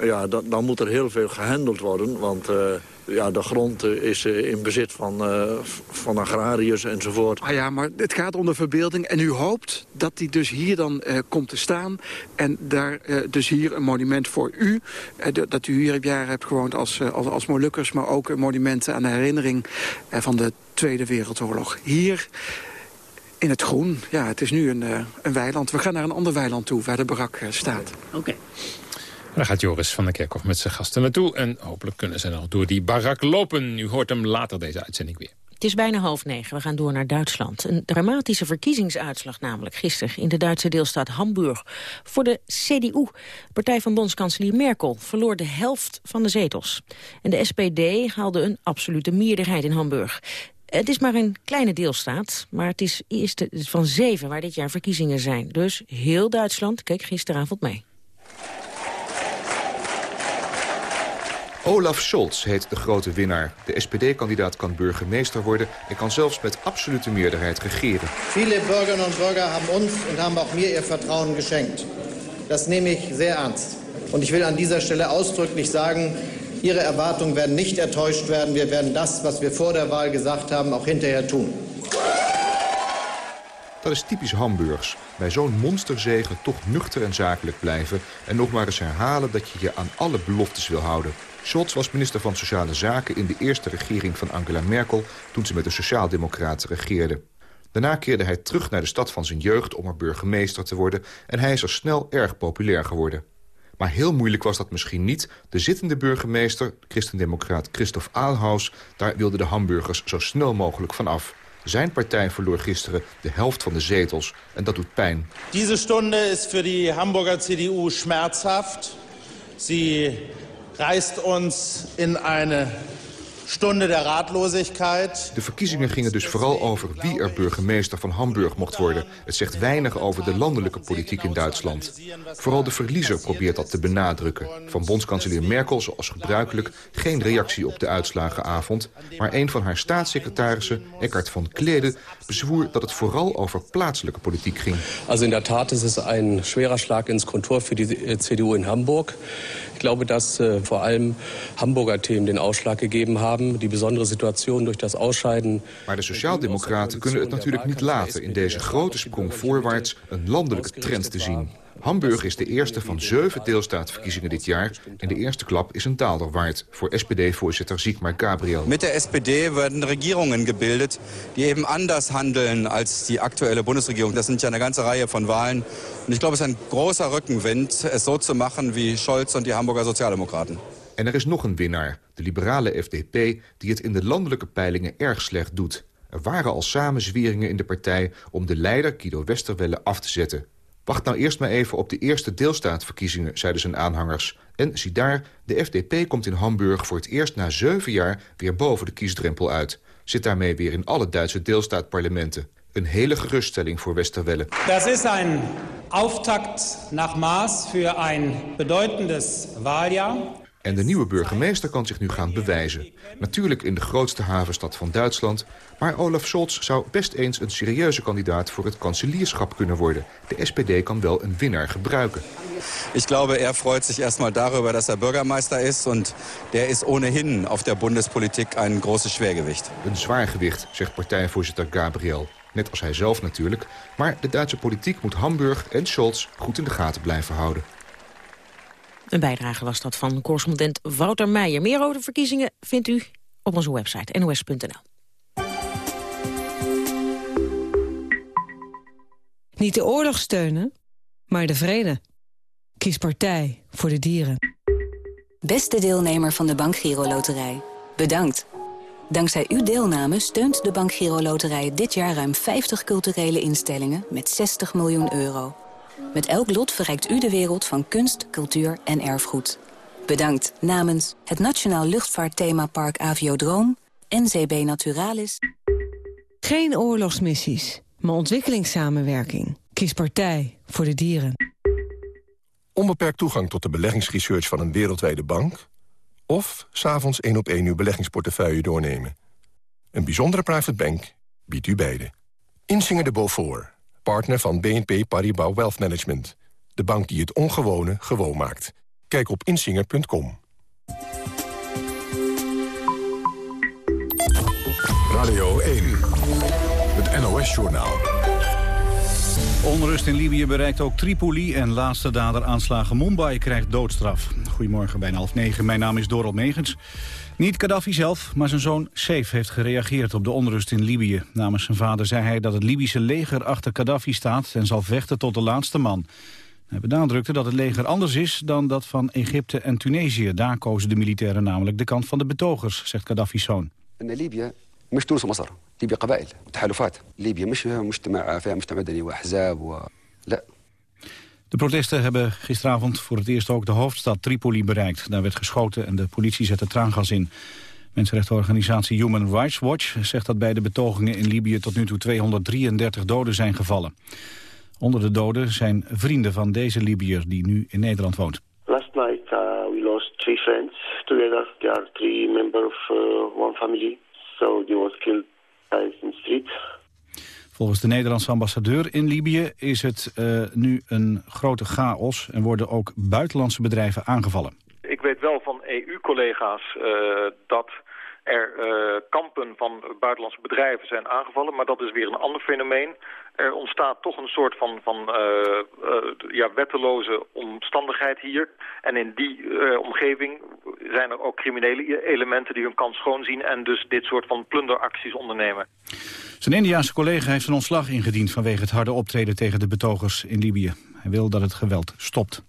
ja, dan, dan moet er heel veel gehandeld worden. Want uh, ja, de grond is in bezit van, uh, van agrariërs enzovoort. Ah ja, maar het gaat om de verbeelding. En u hoopt dat die dus hier dan uh, komt te staan. En daar dus hier een monument voor u. dat u hier jaren hebt gewoond als, als, als Molukkers. Maar ook een monument aan de herinnering van de Tweede Wereldoorlog. Hier in het groen. Ja, het is nu een, een weiland. We gaan naar een ander weiland toe waar de barak staat. Oké. Daar gaat Joris van der Kerkhof met zijn gasten naartoe. En hopelijk kunnen ze nog door die barak lopen. U hoort hem later deze uitzending weer. Het is bijna half negen. We gaan door naar Duitsland. Een dramatische verkiezingsuitslag namelijk gisteren in de Duitse deelstaat Hamburg. Voor de CDU, partij van bondskanselier Merkel, verloor de helft van de zetels. En de SPD haalde een absolute meerderheid in Hamburg. Het is maar een kleine deelstaat, maar het is eerste van zeven waar dit jaar verkiezingen zijn. Dus heel Duitsland keek gisteravond mee. Olaf Scholz heet de grote winnaar. De SPD-kandidaat kan burgemeester worden en kan zelfs met absolute meerderheid regeren. Viele Bürgerinnen und Bürger haben uns und haben auch mir ihr Vertrauen geschenkt. Das nehme ich sehr ernst. Und ich will an dieser Stelle ausdrücklich sagen, Ihre Erwartungen werden nicht enttäuscht werden. Wir werden das, was wir vor der Wahl gesagt haben, auch hinterher tun. Dat is typisch Hamburgs. Bij zo'n monsterzegen toch nuchter en zakelijk blijven... en nog maar eens herhalen dat je je aan alle beloftes wil houden. Scholz was minister van Sociale Zaken in de eerste regering van Angela Merkel... toen ze met de Sociaaldemocraten regeerde. Daarna keerde hij terug naar de stad van zijn jeugd om er burgemeester te worden... en hij is er snel erg populair geworden. Maar heel moeilijk was dat misschien niet. De zittende burgemeester, christendemocraat Christoph Aalhaus... daar wilden de Hamburgers zo snel mogelijk van af. Zijn partij verloor gisteren de helft van de zetels en dat doet pijn. Deze stunde is voor de Hamburger CDU schmerzhaft. Ze reist ons in een Stunde der Ratlosigkeit. De verkiezingen gingen dus vooral over wie er burgemeester van Hamburg mocht worden. Het zegt weinig over de landelijke politiek in Duitsland. Vooral de verliezer probeert dat te benadrukken. Van bondskanselier Merkel, zoals gebruikelijk, geen reactie op de uitslagenavond. Maar een van haar staatssecretarissen, Eckhard van Klede, bezwoer dat het vooral over plaatselijke politiek ging. Also in der Tat is het een schwerer Schlag ins Kontor für die CDU in Hamburg. Ik glaube, dass äh, vor allem Hamburger Themen den Ausschlag gegeben haben. Die besondere Situation durch das Ausscheiden. Maar de Sociaaldemocraten kunnen het natuurlijk niet laten in deze grote sprong voorwaarts een landelijke trend te zien. Hamburg is de eerste van zeven deelstaatverkiezingen dit jaar. En de eerste klap is een daalder waard voor SPD-voorzitter Sigmar Gabriel. Met de SPD werden Regierungen gebildet die eben anders handeln als die aktuelle Bundesregierung. Dat sind ja eine ganze Reihe von Wahlen. Und ich glaube, es ist ein großer Rückenwind, es so zu machen wie Scholz und die Hamburger Sozialdemokraten. En er is nog een winnaar, de liberale FDP, die het in de landelijke peilingen erg slecht doet. Er waren al samenzweringen in de partij om de leider Guido Westerwelle af te zetten. Wacht nou eerst maar even op de eerste deelstaatverkiezingen, zeiden zijn aanhangers. En zie daar, de FDP komt in Hamburg voor het eerst na zeven jaar weer boven de kiesdrempel uit. Zit daarmee weer in alle Duitse deelstaatparlementen. Een hele geruststelling voor Westerwelle. Dat is een Auftakt nach Maas voor een bedeutendes Wahljahr. En de nieuwe burgemeester kan zich nu gaan bewijzen. Natuurlijk in de grootste havenstad van Duitsland. Maar Olaf Scholz zou best eens een serieuze kandidaat voor het kanselierschap kunnen worden. De SPD kan wel een winnaar gebruiken. Ik glaube, er freut zich erstmal darüber, dat er Bürgermeister is. Und der is ohnehin auf der Bundespolitik een großes Schwergewicht. Een zwaar gewicht, zegt partijvoorzitter Gabriel. Net als hij zelf natuurlijk. Maar de Duitse politiek moet Hamburg en Scholz goed in de gaten blijven houden. Een bijdrage was dat van correspondent Wouter Meijer. Meer over de verkiezingen vindt u op onze website nos.nl. Niet de oorlog steunen, maar de vrede. Kies partij voor de dieren. Beste deelnemer van de Bank Giro Loterij, bedankt. Dankzij uw deelname steunt de Bank Giro Loterij dit jaar ruim 50 culturele instellingen met 60 miljoen euro. Met elk lot verrijkt u de wereld van kunst, cultuur en erfgoed. Bedankt namens het Nationaal Luchtvaartthemapark Aviodroom, NCB Naturalis. Geen oorlogsmissies, maar ontwikkelingssamenwerking. Kies partij voor de dieren. Onbeperkt toegang tot de beleggingsresearch van een wereldwijde bank... of s'avonds één op één uw beleggingsportefeuille doornemen. Een bijzondere private bank biedt u beide. Insinger de Beaufort partner van BNP Paribas Wealth Management. De bank die het ongewone gewoon maakt. Kijk op insinger.com. Radio 1, het NOS-journaal. Onrust in Libië bereikt ook Tripoli en laatste dader aanslagen Mumbai krijgt doodstraf. Goedemorgen, bijna half negen. Mijn naam is Dorot Megens. Niet Gaddafi zelf, maar zijn zoon Saif heeft gereageerd op de onrust in Libië. Namens zijn vader zei hij dat het Libische leger achter Gaddafi staat en zal vechten tot de laatste man. Hij benadrukte dat het leger anders is dan dat van Egypte en Tunesië. Daar kozen de militairen namelijk de kant van de betogers, zegt Gaddafi's zoon. ان ليبيا مش تونس ومصر ليبيا قبائل وتحالفات ليبيا مش مجتمع فيها مجتمع مدني واحزاب و... لا de protesten hebben gisteravond voor het eerst ook de hoofdstad Tripoli bereikt. Daar werd geschoten en de politie zette traangas in. Mensenrechtenorganisatie Human Rights Watch zegt dat bij de betogingen in Libië tot nu toe 233 doden zijn gevallen. Onder de doden zijn vrienden van deze Libiër die nu in Nederland woont. Last night uh, we lost three friends together. They are three members of uh, one family. So they was killed uh, in the street. Volgens de Nederlandse ambassadeur in Libië is het uh, nu een grote chaos en worden ook buitenlandse bedrijven aangevallen. Ik weet wel van EU-collega's uh, dat er uh, kampen van buitenlandse bedrijven zijn aangevallen, maar dat is weer een ander fenomeen. Er ontstaat toch een soort van, van uh, uh, ja, wetteloze omstandigheid hier. En in die omgeving zijn er ook criminele elementen die hun kans schoon zien... en dus dit soort van plunderacties ondernemen. Zijn Indiaanse collega heeft zijn ontslag ingediend... vanwege het harde optreden tegen de betogers in Libië. Hij wil dat het geweld stopt.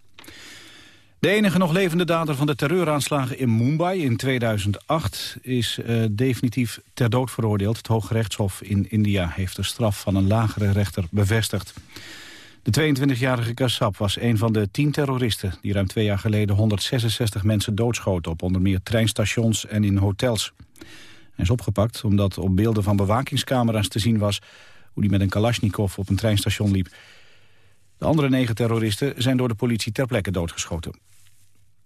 De enige nog levende dader van de terreuraanslagen in Mumbai in 2008 is uh, definitief ter dood veroordeeld. Het Hooggerechtshof in India heeft de straf van een lagere rechter bevestigd. De 22-jarige Kassab was een van de tien terroristen... die ruim twee jaar geleden 166 mensen doodschoten... op onder meer treinstations en in hotels. Hij is opgepakt omdat op beelden van bewakingscamera's te zien was... hoe hij met een kalasjnikov op een treinstation liep. De andere negen terroristen zijn door de politie ter plekke doodgeschoten.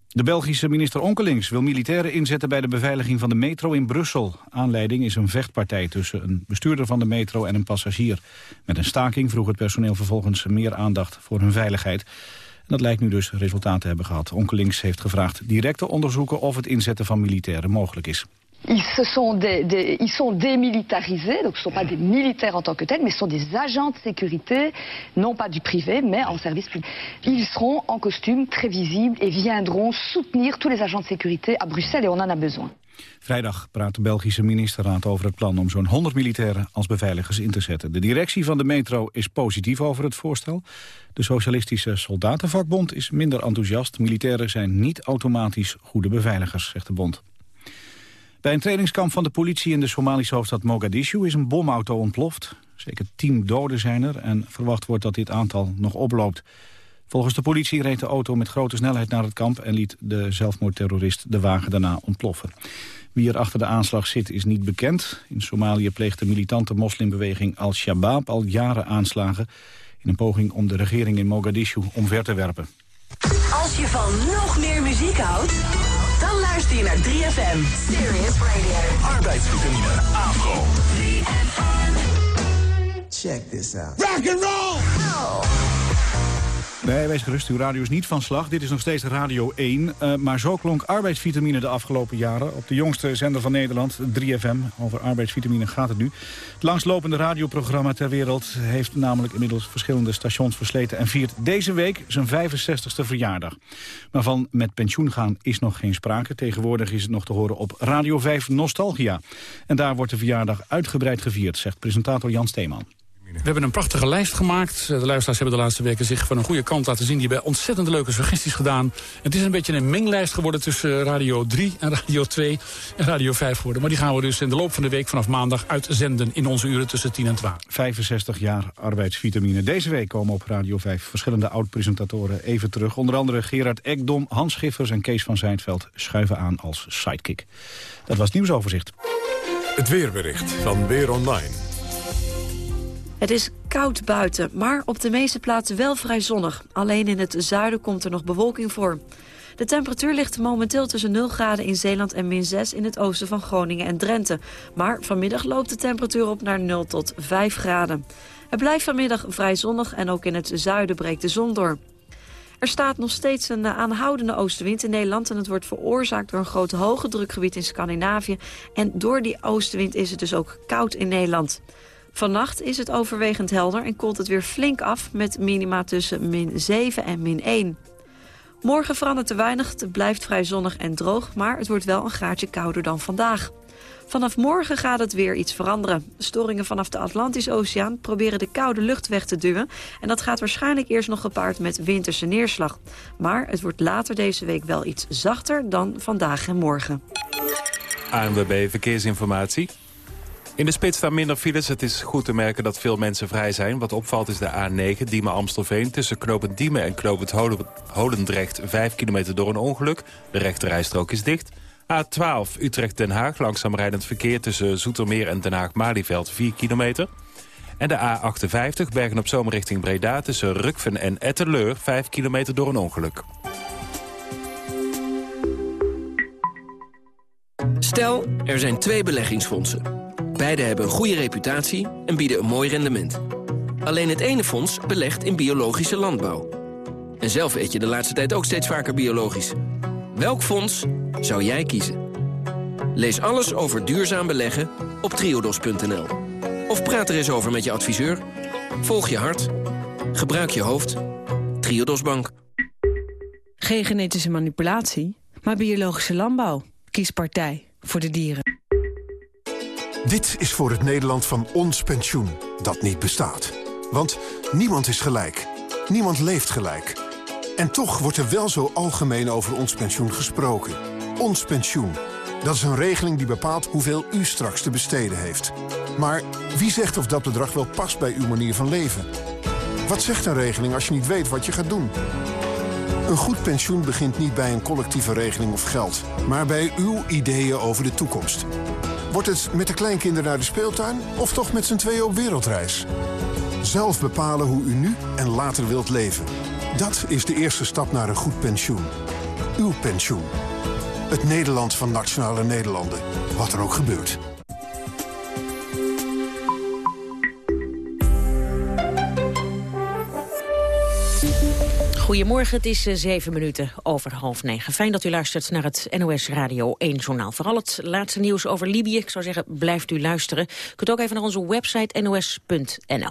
De Belgische minister Onkelings wil militairen inzetten bij de beveiliging van de metro in Brussel. Aanleiding is een vechtpartij tussen een bestuurder van de metro en een passagier. Met een staking vroeg het personeel vervolgens meer aandacht voor hun veiligheid. En dat lijkt nu dus resultaten te hebben gehad. Onkelings heeft gevraagd direct te onderzoeken of het inzetten van militairen mogelijk is. Ils, se sont des, des, ils sont démilitarisés, donc ce ne sont pas des militaires en tant que tels, mais ce sont des agents de sécurité, non pas du privé, mais en service public. Ils seront en costume très visibles et viendront soutenir tous les agents de sécurité à Bruxelles et on en a besoin. Vrijdag praat de Belgische ministerraad over het plan om zo'n 100 militairen als beveiligers in te zetten. De directie van de metro is positief over het voorstel. De socialistische soldatenvakbond is minder enthousiast. Militairen zijn niet automatisch goede beveiligers, zegt de bond. Bij een trainingskamp van de politie in de Somalische hoofdstad Mogadishu is een bomauto ontploft. Zeker tien doden zijn er en verwacht wordt dat dit aantal nog oploopt. Volgens de politie reed de auto met grote snelheid naar het kamp... en liet de zelfmoordterrorist de wagen daarna ontploffen. Wie er achter de aanslag zit is niet bekend. In Somalië pleegt de militante moslimbeweging Al-Shabaab al jaren aanslagen... in een poging om de regering in Mogadishu omver te werpen. Als je van nog meer muziek houdt, luister je naar 3FM. Serious Radio. Arbeidsvitamine AVRO. 3FM. Check this out. Rock and roll! Nee, wees gerust, uw radio is niet van slag. Dit is nog steeds Radio 1. Uh, maar zo klonk arbeidsvitamine de afgelopen jaren. Op de jongste zender van Nederland, 3FM. Over arbeidsvitamine gaat het nu. Het langslopende radioprogramma ter wereld... heeft namelijk inmiddels verschillende stations versleten... en viert deze week zijn 65ste verjaardag. Maar van met pensioen gaan is nog geen sprake. Tegenwoordig is het nog te horen op Radio 5 Nostalgia. En daar wordt de verjaardag uitgebreid gevierd, zegt presentator Jan Steeman. We hebben een prachtige lijst gemaakt. De luisteraars hebben de laatste weken zich van een goede kant laten zien. Die hebben ontzettend leuke suggesties gedaan. Het is een beetje een menglijst geworden tussen Radio 3 [LAUGHS] en Radio 2 en Radio 5 geworden. Maar die gaan we dus in de loop van de week vanaf maandag uitzenden in onze uren tussen 10 en 12. 65 jaar arbeidsvitamine. Deze week komen op Radio 5 verschillende oud-presentatoren even terug. Onder andere Gerard Ekdom, Hans Schiffers en Kees van Zijntveld schuiven aan als sidekick. Dat was het nieuwsoverzicht. Het weerbericht van Weer Online. Het is koud buiten, maar op de meeste plaatsen wel vrij zonnig. Alleen in het zuiden komt er nog bewolking voor. De temperatuur ligt momenteel tussen 0 graden in Zeeland en min 6 in het oosten van Groningen en Drenthe. Maar vanmiddag loopt de temperatuur op naar 0 tot 5 graden. Het blijft vanmiddag vrij zonnig en ook in het zuiden breekt de zon door. Er staat nog steeds een aanhoudende oostenwind in Nederland... en het wordt veroorzaakt door een groot hoge drukgebied in Scandinavië. En door die oostenwind is het dus ook koud in Nederland. Vannacht is het overwegend helder en koelt het weer flink af... met minima tussen min 7 en min 1. Morgen verandert te weinig, het blijft vrij zonnig en droog... maar het wordt wel een graadje kouder dan vandaag. Vanaf morgen gaat het weer iets veranderen. Storingen vanaf de Atlantische Oceaan proberen de koude lucht weg te duwen. En dat gaat waarschijnlijk eerst nog gepaard met winterse neerslag. Maar het wordt later deze week wel iets zachter dan vandaag en morgen. ANWB Verkeersinformatie. In de spits staan minder files. Het is goed te merken dat veel mensen vrij zijn. Wat opvalt is de A9 Diemen-Amstelveen. Tussen knooppunt Diemen en knooppunt Holendrecht 5 kilometer door een ongeluk. De rechterrijstrook is dicht. A12 Utrecht-Den Haag, langzaam rijdend verkeer tussen Zoetermeer en Den Haag-Malieveld 4 kilometer. En de A58 Bergen op Zomer richting Breda tussen Rukven en Etteleur 5 kilometer door een ongeluk. Stel, er zijn twee beleggingsfondsen. Beide hebben een goede reputatie en bieden een mooi rendement. Alleen het ene fonds belegt in biologische landbouw. En zelf eet je de laatste tijd ook steeds vaker biologisch. Welk fonds zou jij kiezen? Lees alles over duurzaam beleggen op triodos.nl. Of praat er eens over met je adviseur. Volg je hart. Gebruik je hoofd. Triodos Bank. Geen genetische manipulatie, maar biologische landbouw. Kies partij voor de dieren. Dit is voor het Nederland van ons pensioen, dat niet bestaat. Want niemand is gelijk. Niemand leeft gelijk. En toch wordt er wel zo algemeen over ons pensioen gesproken. Ons pensioen. Dat is een regeling die bepaalt hoeveel u straks te besteden heeft. Maar wie zegt of dat bedrag wel past bij uw manier van leven? Wat zegt een regeling als je niet weet wat je gaat doen? Een goed pensioen begint niet bij een collectieve regeling of geld... maar bij uw ideeën over de toekomst. Wordt het met de kleinkinderen naar de speeltuin... of toch met z'n tweeën op wereldreis? Zelf bepalen hoe u nu en later wilt leven. Dat is de eerste stap naar een goed pensioen. Uw pensioen. Het Nederland van Nationale Nederlanden. Wat er ook gebeurt. Goedemorgen, het is eh, zeven minuten over half negen. Fijn dat u luistert naar het NOS Radio 1 journaal. Vooral het laatste nieuws over Libië. Ik zou zeggen, blijft u luisteren. U kunt ook even naar onze website nos.nl.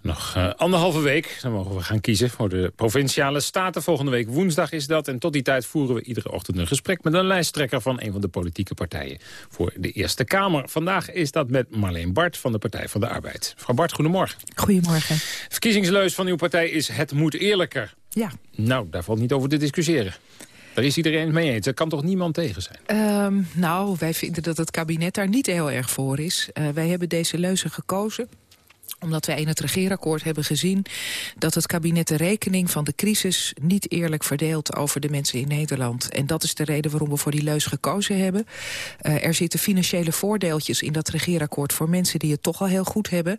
Nog uh, anderhalve week, dan mogen we gaan kiezen voor de Provinciale Staten. Volgende week woensdag is dat. En tot die tijd voeren we iedere ochtend een gesprek met een lijsttrekker van een van de politieke partijen voor de Eerste Kamer. Vandaag is dat met Marleen Bart van de Partij van de Arbeid. Mevrouw Bart, goedemorgen. Goedemorgen. Verkiezingsleus van uw partij is het moet eerlijker. Ja. Nou, daar valt niet over te discussiëren. Daar is iedereen het mee eens. Er kan toch niemand tegen zijn? Um, nou, wij vinden dat het kabinet daar niet heel erg voor is. Uh, wij hebben deze leuze gekozen omdat wij in het regeerakkoord hebben gezien dat het kabinet de rekening van de crisis niet eerlijk verdeelt over de mensen in Nederland. En dat is de reden waarom we voor die leus gekozen hebben. Uh, er zitten financiële voordeeltjes in dat regeerakkoord voor mensen die het toch al heel goed hebben.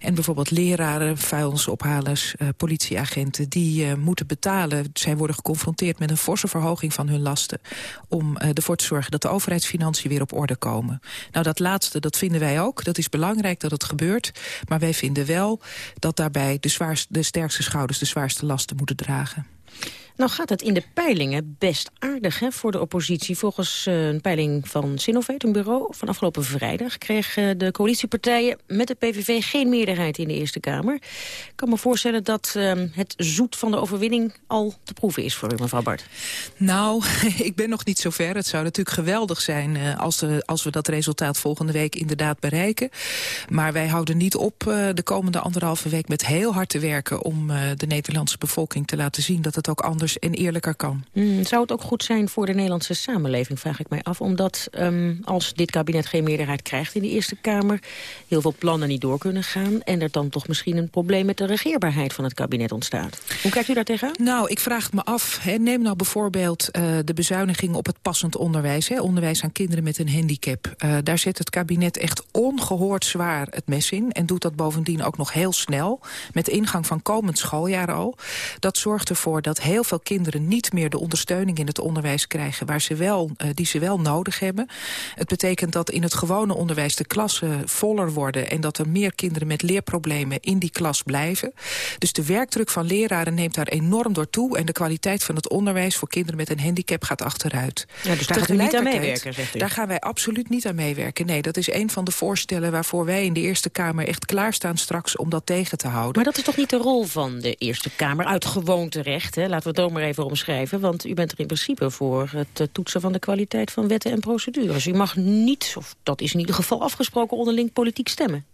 En bijvoorbeeld leraren, vuilnisophalers, uh, politieagenten, die uh, moeten betalen. Zij worden geconfronteerd met een forse verhoging van hun lasten om ervoor te zorgen dat de overheidsfinanciën weer op orde komen. Nou, dat laatste, dat vinden wij ook. Dat is belangrijk dat het gebeurt. Maar wij vinden wel dat daarbij de, zwaarste, de sterkste schouders de zwaarste lasten moeten dragen. Nou gaat het in de peilingen best aardig hè, voor de oppositie. Volgens uh, een peiling van Sinovet, een bureau, van afgelopen vrijdag... kregen uh, de coalitiepartijen met de PVV geen meerderheid in de Eerste Kamer. Ik kan me voorstellen dat uh, het zoet van de overwinning al te proeven is voor u, mevrouw Bart. Nou, [LAUGHS] ik ben nog niet zo ver. Het zou natuurlijk geweldig zijn uh, als, de, als we dat resultaat volgende week inderdaad bereiken. Maar wij houden niet op de komende anderhalve week met heel hard te werken... om de Nederlandse bevolking te laten zien dat het ook anders en eerlijker kan. Mm, zou het ook goed zijn voor de Nederlandse samenleving, vraag ik mij af. Omdat um, als dit kabinet geen meerderheid krijgt in de Eerste Kamer... heel veel plannen niet door kunnen gaan... en er dan toch misschien een probleem met de regeerbaarheid van het kabinet ontstaat. Hoe kijkt u daar tegenaan? Nou, ik vraag het me af. Hè. Neem nou bijvoorbeeld uh, de bezuiniging op het passend onderwijs. Hè. Onderwijs aan kinderen met een handicap. Uh, daar zet het kabinet echt ongehoord zwaar het mes in. En doet dat bovendien ook nog heel snel. Met ingang van komend schooljaar al. Dat zorgt ervoor dat heel veel kinderen niet meer de ondersteuning in het onderwijs krijgen... Waar ze wel, uh, die ze wel nodig hebben. Het betekent dat in het gewone onderwijs de klassen voller worden... en dat er meer kinderen met leerproblemen in die klas blijven. Dus de werkdruk van leraren neemt daar enorm door toe... en de kwaliteit van het onderwijs voor kinderen met een handicap gaat achteruit. Ja, dus daar gaat u niet aan meewerken, zegt u? Daar gaan wij absoluut niet aan meewerken. Nee, dat is een van de voorstellen waarvoor wij in de Eerste Kamer echt klaarstaan straks om dat tegen te houden. Maar dat is toch niet de rol van de Eerste Kamer uit gewoonterecht? Hè? Laten we ook maar even omschrijven. Want u bent er in principe voor het eh, toetsen van de kwaliteit van wetten en procedures. U mag niet, of dat is in ieder geval afgesproken, onderling politiek stemmen.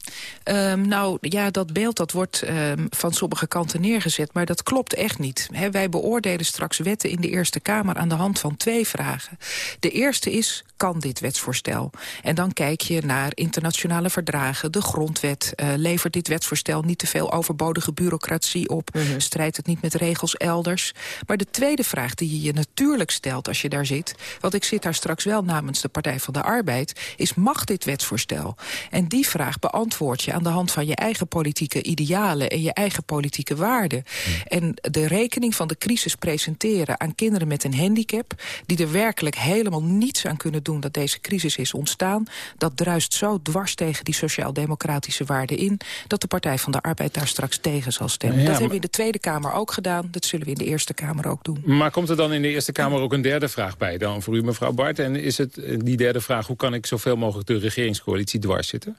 Um, nou ja, dat beeld dat wordt um, van sommige kanten neergezet. Maar dat klopt echt niet. Wij beoordelen straks wetten in de Eerste Kamer aan de hand van twee vragen. De eerste is, kan dit wetsvoorstel? En dan kijk je naar internationale verdragen, de grondwet. Uh, levert dit wetsvoorstel niet te veel overbodige bureaucratie op? Mm -hmm. Strijdt het niet met regels elders? Maar de tweede vraag die je je natuurlijk stelt als je daar zit... want ik zit daar straks wel namens de Partij van de Arbeid... is mag dit wetsvoorstel? En die vraag beantwoord je aan de hand van je eigen politieke idealen... en je eigen politieke waarden. Mm. En de rekening van de crisis presenteren aan kinderen met een handicap... die er werkelijk helemaal niets aan kunnen doen dat deze crisis is ontstaan... dat druist zo dwars tegen die sociaal-democratische waarden in... dat de Partij van de Arbeid daar straks tegen zal stemmen. Ja, dat hebben we in de Tweede Kamer ook gedaan. Dat zullen we in de Eerste Kamer ook doen. Maar komt er dan in de Eerste Kamer ook een derde vraag bij dan voor u, mevrouw Bart? En is het eh, die derde vraag, hoe kan ik zoveel mogelijk de regeringscoalitie dwars zitten?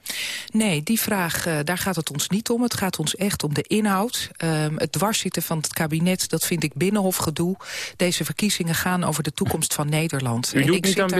Nee, die vraag, uh, daar gaat het ons niet om. Het gaat ons echt om de inhoud. Um, het dwarszitten van het kabinet, dat vind ik binnenhofgedoe. Deze verkiezingen gaan over de toekomst van Nederland. U en doet ik niet aan daar,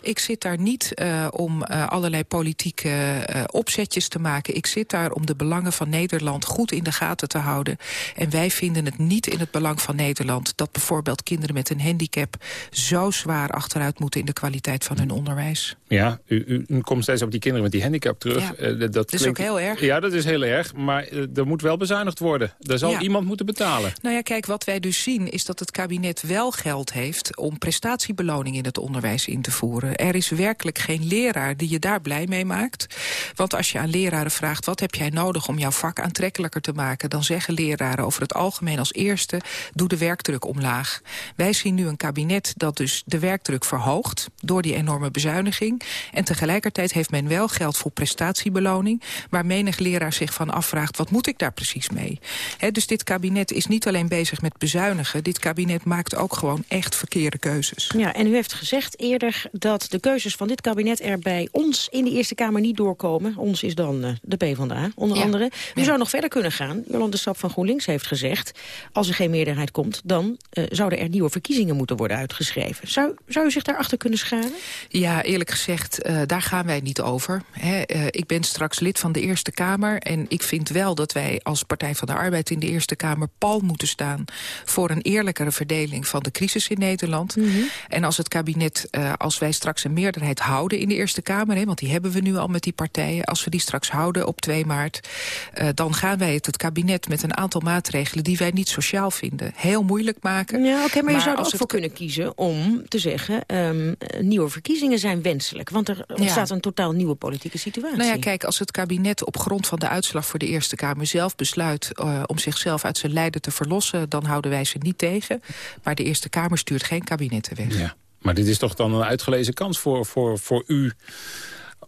Ik zit daar niet uh, om uh, allerlei politieke uh, opzetjes te maken. Ik zit daar om de belangen van Nederland goed in de gaten te houden. En wij vinden het niet in het belang van Nederland... dat bijvoorbeeld kinderen met een handicap zo zwaar achteruit moeten... in de kwaliteit van hun onderwijs. Ja, u, u, komt steeds op die kinderen met die handicap terug. Ja, dat, dat is klinkt, ook heel erg. Ja, dat is heel erg. Maar er moet wel bezuinigd worden. Er zal ja. iemand moeten betalen. Nou ja, kijk, wat wij dus zien is dat het kabinet wel geld heeft... om prestatiebeloning in het onderwijs in voeren. Er is werkelijk geen leraar die je daar blij mee maakt. Want als je aan leraren vraagt... wat heb jij nodig om jouw vak aantrekkelijker te maken... dan zeggen leraren over het algemeen als eerste... doe de werkdruk omlaag. Wij zien nu een kabinet dat dus de werkdruk verhoogt... door die enorme bezuiniging. En tegelijkertijd heeft men wel geld voor prestatiebeloning... waar menig leraar zich van afvraagt... wat moet ik daar precies mee? He, dus dit kabinet is niet alleen bezig met bezuinigen. Dit kabinet maakt ook gewoon echt verkeerde keuzes. Ja, en u heeft gezegd eerder dat de keuzes van dit kabinet... er bij ons in de Eerste Kamer niet doorkomen. Ons is dan uh, de PvdA, onder ja. andere. U ja. zou nog verder kunnen gaan. Jolande Sap van GroenLinks heeft gezegd... als er geen meerderheid komt, dan uh, zouden er nieuwe verkiezingen moeten worden uitgeschreven. Zou, zou u zich daarachter kunnen scharen? Ja, eerlijk gezegd, uh, daar gaan wij niet over. He, ik ben straks lid van de Eerste Kamer... en ik vind wel dat wij als Partij van de Arbeid in de Eerste Kamer... pal moeten staan voor een eerlijkere verdeling van de crisis in Nederland. Mm -hmm. En als het kabinet, als wij straks een meerderheid houden in de Eerste Kamer... He, want die hebben we nu al met die partijen... als we die straks houden op 2 maart... Uh, dan gaan wij het, het kabinet met een aantal maatregelen... die wij niet sociaal vinden, heel moeilijk maken. Ja, oké, okay, maar, maar je zou er ook voor kunnen kiezen om te zeggen... Um, nieuwe verkiezingen zijn wenselijk. Want er ontstaat ja. een totaal nieuwe politieke situatie. Nou ja, kijk, als het kabinet op grond van de uitslag voor de Eerste Kamer... zelf besluit uh, om zichzelf uit zijn lijden te verlossen... dan houden wij ze niet tegen. Maar de Eerste Kamer stuurt geen kabinetten weg. Ja. Maar dit is toch dan een uitgelezen kans voor, voor, voor u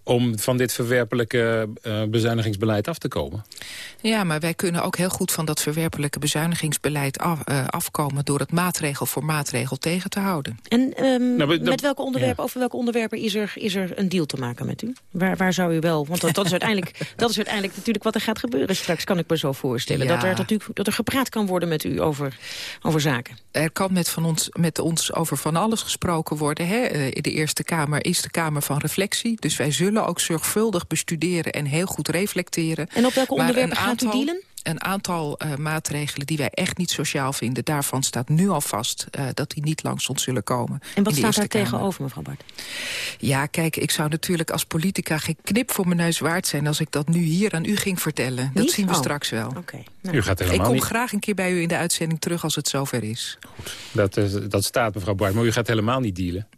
om van dit verwerpelijke uh, bezuinigingsbeleid af te komen. Ja, maar wij kunnen ook heel goed van dat verwerpelijke bezuinigingsbeleid af, uh, afkomen... door het maatregel voor maatregel tegen te houden. En um, nou, met welke onderwerpen, ja. over welke onderwerpen is er, is er een deal te maken met u? Waar, waar zou u wel... Want dat, dat, is uiteindelijk, [LAUGHS] dat is uiteindelijk natuurlijk wat er gaat gebeuren straks, kan ik me zo voorstellen. Ja. Dat, er, natuurlijk, dat er gepraat kan worden met u over, over zaken. Er kan met, van ons, met ons over van alles gesproken worden. Hè? In de Eerste Kamer is de Kamer van Reflectie. Dus wij zullen ook zorgvuldig bestuderen en heel goed reflecteren. En op welke onderwerpen gaat u dealen? Een aantal uh, maatregelen die wij echt niet sociaal vinden... daarvan staat nu al vast uh, dat die niet langs ons zullen komen. En wat staat daar tegenover, mevrouw Bart? Ja, kijk, ik zou natuurlijk als politica geen knip voor mijn neus waard zijn... als ik dat nu hier aan u ging vertellen. Niet? Dat zien we oh. straks wel. Okay. Nou. U gaat helemaal ik kom niet... graag een keer bij u in de uitzending terug als het zover is. Goed, dat, dat staat, mevrouw Bart. Maar u gaat helemaal niet dealen.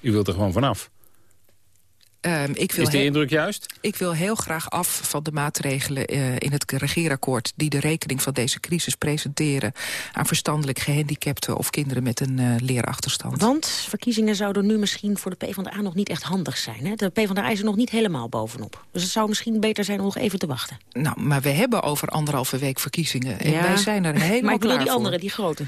U wilt er gewoon vanaf. Um, ik wil is de indruk juist? Ik wil heel graag af van de maatregelen uh, in het regeerakkoord... die de rekening van deze crisis presenteren... aan verstandelijk gehandicapten of kinderen met een uh, leerachterstand. Want verkiezingen zouden nu misschien voor de PvdA nog niet echt handig zijn. Hè? De PvdA is er nog niet helemaal bovenop. Dus het zou misschien beter zijn om nog even te wachten. Nou, maar we hebben over anderhalve week verkiezingen. En ja. wij zijn er [LAUGHS] helemaal Maar ik bedoel die voor. andere, die grote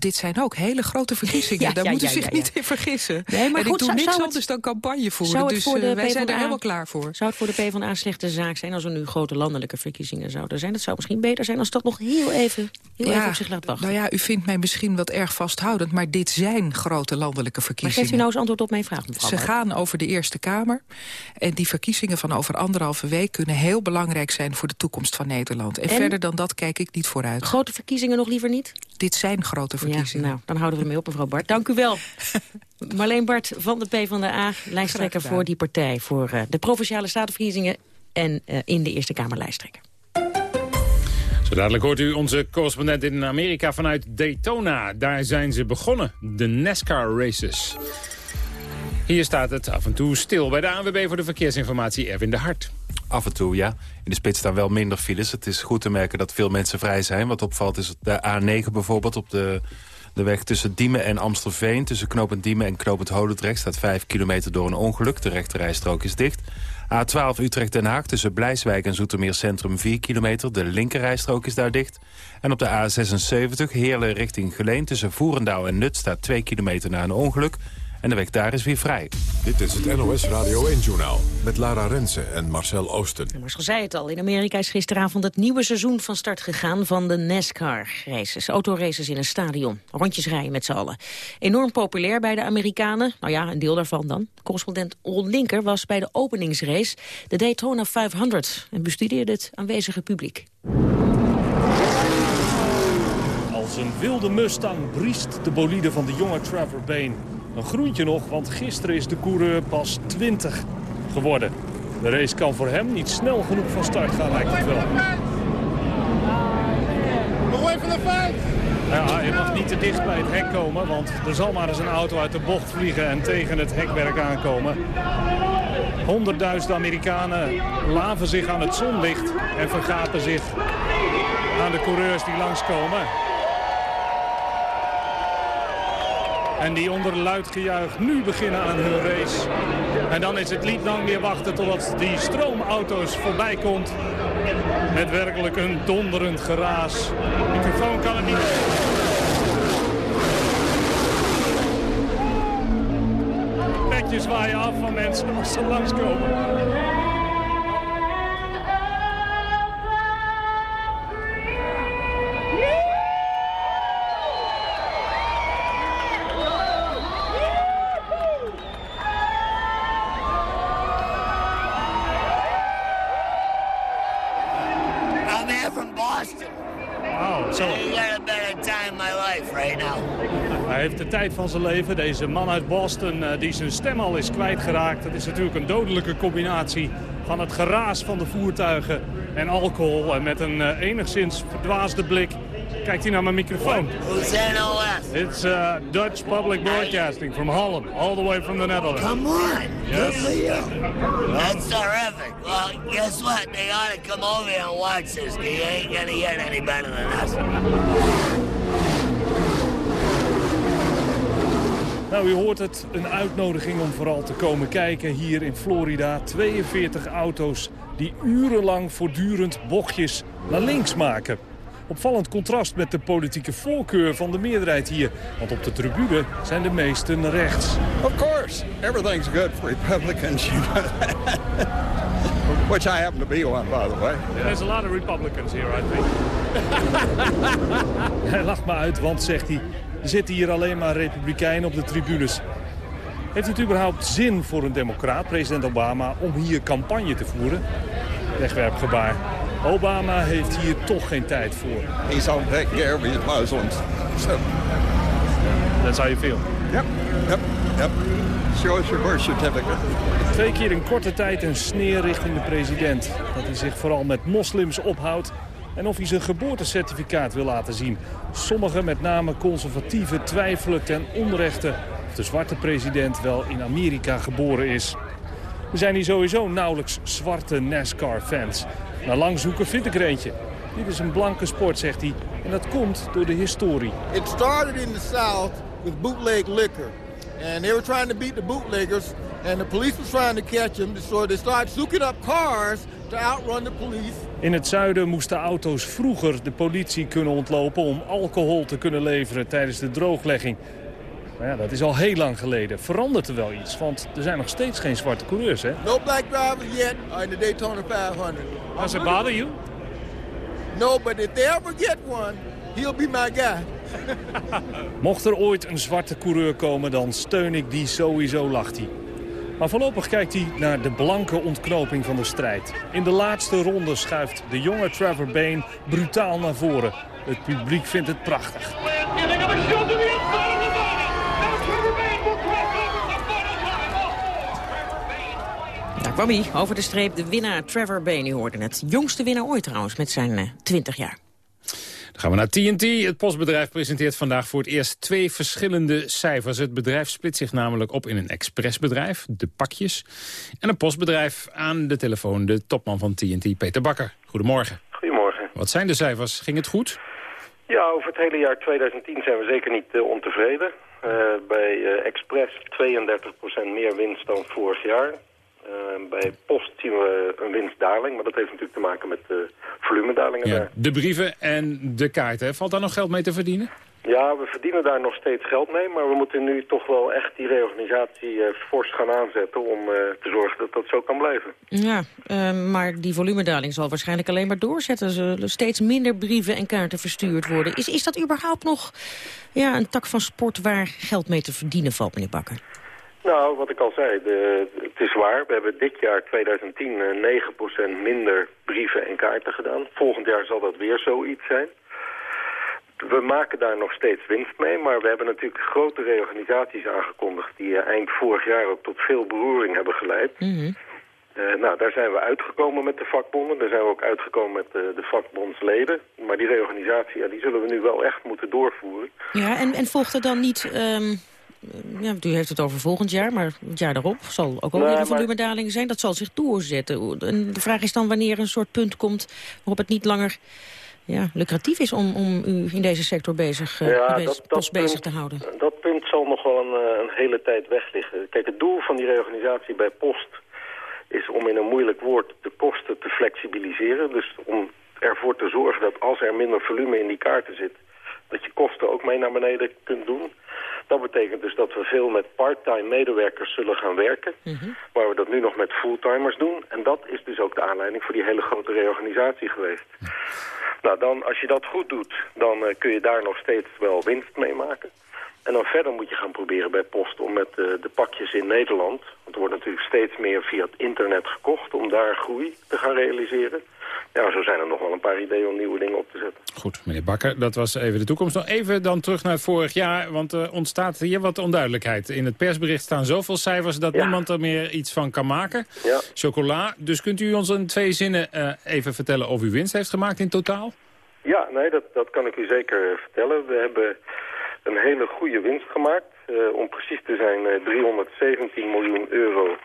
dit zijn ook hele grote verkiezingen. [LAUGHS] ja, Daar ja, moet u ja, zich niet in vergissen. Nee, maar en goed, ik doe zou, niks zou anders dan campagne voeren. Dus voor de uh, wij zijn er helemaal klaar voor. Zou het voor de PvdA een slechte zaak zijn als er nu grote landelijke verkiezingen zouden zijn? Het zou misschien beter zijn als dat nog heel even, heel even op zich laat wachten. Nou ja, u vindt mij misschien wat erg vasthoudend, maar dit zijn grote landelijke verkiezingen. Maar geeft u nou eens antwoord op mijn vraag, mevrouw Ze gaan over de Eerste Kamer. En die verkiezingen van over anderhalve week kunnen heel belangrijk zijn voor de toekomst van Nederland. En, En? verder dan dat kijk ik niet vooruit. Grote verkiezingen nog liever niet? Dit zijn grote verkiezingen. Ja, nou, dan houden we mee op, mevrouw Bart. Dank u wel. [LAUGHS] Marleen Bart van de PvdA, lijsttrekker voor die partij... voor uh, de Provinciale Statenverkiezingen en uh, in de Eerste Kamer lijsttrekker. Zo dadelijk hoort u onze correspondent in Amerika vanuit Daytona. Daar zijn ze begonnen, de NASCAR races. Hier staat het af en toe stil bij de ANWB voor de verkeersinformatie Erwin de Hart. Af en toe, ja. In de spits staan wel minder files. Het is goed te merken dat veel mensen vrij zijn. Wat opvalt is de A9 bijvoorbeeld op de, de weg tussen Diemen en Amstelveen. Tussen knooppunt Diemen en knooppunt Holendrecht staat 5 kilometer door een ongeluk. De rechterrijstrook is dicht. A12 Utrecht-Den Haag tussen Blijswijk en Zoetermeer Centrum 4 kilometer. De linkerrijstrook is daar dicht. En op de A76 Heerlen richting Geleen tussen Voerendaal en Nut staat 2 kilometer na een ongeluk. En de weg daar is weer vrij. Dit is het NOS Radio 1-journaal met Lara Rensen en Marcel Oosten. Marcel zei het al, in Amerika is gisteravond het nieuwe seizoen van start gegaan van de NASCAR-races. Autoraces in een stadion, rondjes rijden met z'n allen. Enorm populair bij de Amerikanen, nou ja, een deel daarvan dan. Correspondent Ron Linker was bij de openingsrace, de Daytona 500... en bestudeerde het aanwezige publiek. Als een wilde Mustang briest de bolide van de jonge Trevor Bayne. Een groentje nog, want gisteren is de coureur pas 20 geworden. De race kan voor hem niet snel genoeg van start gaan, lijkt het wel. Away from the fence! Ja, je mag niet te dicht bij het hek komen, want er zal maar eens een auto uit de bocht vliegen en tegen het hekwerk aankomen. Honderdduizenden Amerikanen laven zich aan het zonlicht en vergapen zich aan de coureurs die langskomen. En die onder luid gejuich nu beginnen aan hun race. En dan is het niet lang meer wachten totdat die stroomauto's voorbij komt. Met werkelijk een donderend geraas. De microfoon kan het niet... Petjes waaien af van mensen als ze langskomen. Tijd van zijn leven. Deze man uit Boston eh, die zijn stem al is kwijtgeraakt. Dat is natuurlijk een dodelijke combinatie van het geraas van de voertuigen en alcohol. En met een eh, enigszins verdwaasde blik kijkt hij naar mijn microfoon. Who's NOS? It's uh, Dutch Public Broadcasting from Holland, all the way from the Netherlands. Come on. Yes. Good for you. That's terrific. Well, guess what? They ought to come over here and watch this. You ain't gonna get any better than us. Nou, u hoort het, een uitnodiging om vooral te komen kijken hier in Florida. 42 auto's die urenlang voortdurend bochtjes naar links maken. Opvallend contrast met de politieke voorkeur van de meerderheid hier. Want op de tribune zijn de meesten rechts. Of course, everything's good for Republicans, you know that. [LAUGHS] Which I happen to be one, by the way. There's a lot of Republicans here, I think. [LAUGHS] hij lacht me uit, want, zegt hij, er zitten hier alleen maar republikeinen op de tribunes. Heeft het überhaupt zin voor een democraat, president Obama, om hier campagne te voeren? Wegwerpgebaar. Obama heeft hier toch geen tijd voor. He's on of his Muslims. So, That's how you feel? yep, yep, yep. Show us your birth certificate. Twee keer in korte tijd een sneer richting de president. Dat hij zich vooral met moslims ophoudt en of hij zijn geboortecertificaat wil laten zien. Sommigen, met name conservatieven, twijfelen ten onrechte of de zwarte president wel in Amerika geboren is. Er zijn hier sowieso nauwelijks zwarte NASCAR-fans. Na lang zoeken vind ik er eentje. Dit is een blanke sport, zegt hij. En dat komt door de historie. It started in the South with bootleg liquor. And they were trying to beat the bootleggers. And the police was trying to catch them. So they started zoeking up cars to outrun the police. In het zuiden moesten auto's vroeger de politie kunnen ontlopen... om alcohol te kunnen leveren tijdens de drooglegging. Maar ja, dat is al heel lang geleden. Verandert er wel iets? Want er zijn nog steeds geen zwarte coureurs, hè? No black drivers yet in the Daytona 500. Does it bother you? No, but if they ever get one, he'll be my guy. [LAUGHS] Mocht er ooit een zwarte coureur komen, dan steun ik die sowieso, lacht hij. Maar voorlopig kijkt hij naar de blanke ontknoping van de strijd. In de laatste ronde schuift de jonge Trevor Bayne brutaal naar voren. Het publiek vindt het prachtig. Daar kwam hij, over de streep, de winnaar Trevor Bain. U hoorde het. Jongste winnaar ooit trouwens, met zijn eh, 20 jaar. Dan gaan we naar TNT. Het postbedrijf presenteert vandaag voor het eerst twee verschillende cijfers. Het bedrijf split zich namelijk op in een expressbedrijf, de pakjes... en een postbedrijf aan de telefoon, de topman van TNT, Peter Bakker. Goedemorgen. Goedemorgen. Wat zijn de cijfers? Ging het goed? Ja, over het hele jaar 2010 zijn we zeker niet eh, ontevreden. Eh, bij eh, Express 32% meer winst dan vorig jaar. Uh, bij Post zien we een winstdaling, maar dat heeft natuurlijk te maken met de volumedalingen Ja, daar. de brieven en de kaarten. hè? Valt daar nog geld mee te verdienen? Ja, we verdienen daar nog steeds geld mee, maar we moeten nu toch wel echt die reorganisatie eh, fors gaan aanzetten om eh, te zorgen dat dat zo kan blijven. Ja, eh, maar die volumedaling zal waarschijnlijk alleen maar doorzetten. Er zullen steeds minder brieven en kaarten verstuurd worden. Is, is dat überhaupt nog ja, een tak van sport waar geld mee te verdienen valt, meneer Bakker? Nou, wat ik al zei, de, het is waar. We hebben dit jaar 2010 eh, 9% minder brieven en kaarten gedaan. Volgend jaar zal dat weer zoiets zijn. We maken daar nog steeds winst mee, maar we hebben natuurlijk grote reorganisaties aangekondigd... die eh, eind vorig jaar ook tot veel beroering hebben geleid. Eh, nou, daar zijn we uitgekomen met de vakbonden. Daar zijn we ook uitgekomen met de, de vakbondsleden. Maar die reorganisatie, ja, die zullen we nu wel echt moeten doorvoeren. Ja, en, en volgt er dan niet... ehm, ja, u heeft het over volgend jaar, maar het jaar daarop zal ook alweer Nee, een volumedaling zijn. Dat zal zich doorzetten. En de vraag is dan wanneer een soort punt komt waarop het niet langer ja, lucratief is om, om u in deze sector bezig, eh, Ja, bezig- dat- dat post bezig punt- te houden. Dat punt zal nog wel een, eh, een hele tijd weg liggen. Kijk, het doel van die reorganisatie bij Post is om in een moeilijk woord de kosten te flexibiliseren. Dus om ervoor te zorgen dat als er minder volume in die kaarten zit, dat je kosten ook mee naar beneden kunt doen. Dat betekent dus dat we veel met part-time medewerkers zullen gaan werken. Waar we dat nu nog met fulltimers doen. En dat is dus ook de aanleiding voor die hele grote reorganisatie geweest. Nou, dan, als je dat goed doet, dan eh, kun je daar nog steeds wel winst mee maken. En dan verder moet je gaan proberen bij Post om met eh, de pakjes in Nederland... want er wordt natuurlijk steeds meer via het internet gekocht... om daar groei te gaan realiseren. Ja, zo zijn er nog wel een paar ideeën om nieuwe dingen op te zetten. Goed, meneer Bakker, dat was even de toekomst. Nog even dan terug naar vorig jaar, want er ontstaat hier wat onduidelijkheid. In het persbericht staan zoveel cijfers dat niemand er meer iets van kan maken. Ja. Chocola, dus kunt u ons in twee zinnen eh, even vertellen of u winst heeft gemaakt in totaal? Ja, nee, dat, dat kan ik u zeker vertellen. We hebben een hele goede winst gemaakt. Eh, om precies te zijn eh, 317 miljoen euro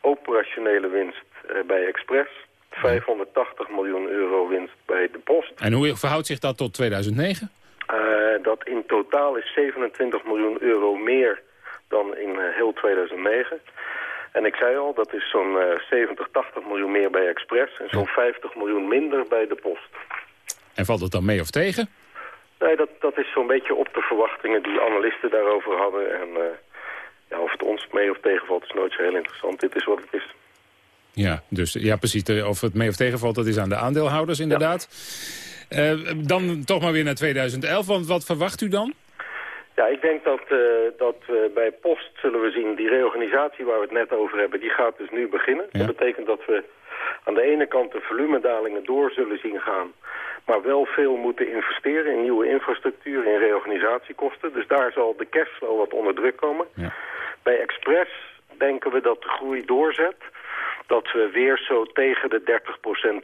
operationele winst eh, bij Express. 580 miljoen euro winst bij de Post. En hoe verhoudt zich dat tot 2009? Eh, dat in totaal is 27 miljoen euro meer dan in eh, heel 2009. En ik zei al, dat is zo'n eh, 70, 80 miljoen meer bij Express... en zo'n 50 miljoen minder bij de Post. En valt het dan mee of tegen? Nee, dat, dat is zo'n beetje op de verwachtingen die analisten daarover hadden. En eh, ja, of het ons mee of tegenvalt is nooit zo heel interessant. Dit is wat het is. Ja, dus, ja precies. Of het mee of tegenvalt, dat is aan de aandeelhouders inderdaad. Eh, dan toch maar weer naar 2011, want wat verwacht u dan? Ja, ik denk dat, eh, dat we bij Post zullen we zien... die reorganisatie waar we het net over hebben, die gaat dus nu beginnen. Dat betekent dat we aan de ene kant de volumedalingen door zullen zien gaan... maar wel veel moeten investeren in nieuwe infrastructuur, in reorganisatiekosten. Dus daar zal de cashflow wat onder druk komen. Bij Express denken we dat de groei doorzet... dat we weer zo tegen de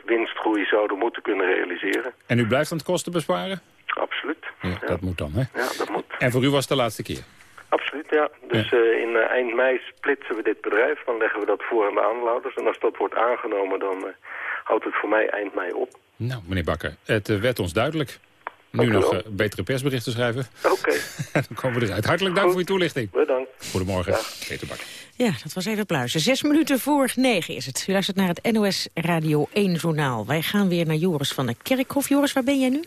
30% winstgroei zouden moeten kunnen realiseren. En u blijft aan het kosten besparen? Absoluut. Ja, dat moet dan, hè? Ja, dat moet. En voor u was het de laatste keer? absoluut, ja. Dus eh, in eh, eind mei splitsen we dit bedrijf. Dan leggen we dat voor aan de aandeelhouders. En als dat wordt aangenomen, dan uh, houdt het voor mij eind mei op. Nou, meneer Bakker, het werd ons duidelijk. Nu nog betere persberichten schrijven. Oké. [LAUGHS] dan komen we eruit. Hartelijk dank voor uw toelichting. Bedankt. Goedemorgen, Peter Bakker. Ja, dat was even pluizen. Zes minuten voor negen is het. U luistert naar het NOS Radio 1 Journaal. Wij gaan weer naar Joris van der Kerkhof. Joris, waar ben jij nu?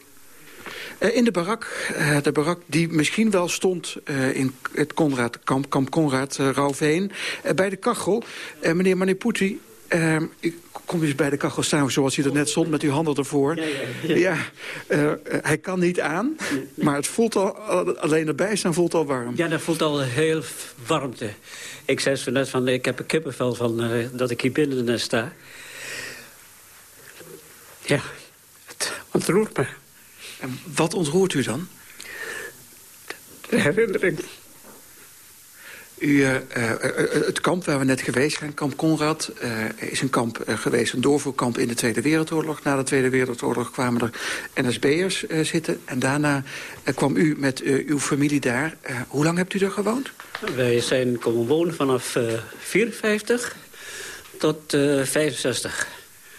Uh, in de barak. Uh, de barak die misschien wel stond uh, in het Conrad, kamp, kamp Conrad, Rauwveen. bij de kachel. meneer Maniputi, ik kom eens bij de kachel staan zoals u er net stond met uw handen ervoor. Ja, ja, ja. ja hij kan niet aan, maar het voelt al, alleen erbij staan voelt al warm. Ja, dat voelt al heel warmte. Ik zei zo net van, ik heb een kippenvel van dat ik hier binnen sta. Ja, het ontroert me. En wat ontroert u dan? De herinnering. U, uh, uh, het kamp waar we net geweest zijn, kamp Conrad, is een kamp geweest. Een doorvoerkamp in de Tweede Wereldoorlog. Na de Tweede Wereldoorlog kwamen er NSB'ers zitten. En daarna kwam u met uw familie daar. hoe lang hebt u daar gewoond? Wij zijn komen wonen vanaf 54 tot 65.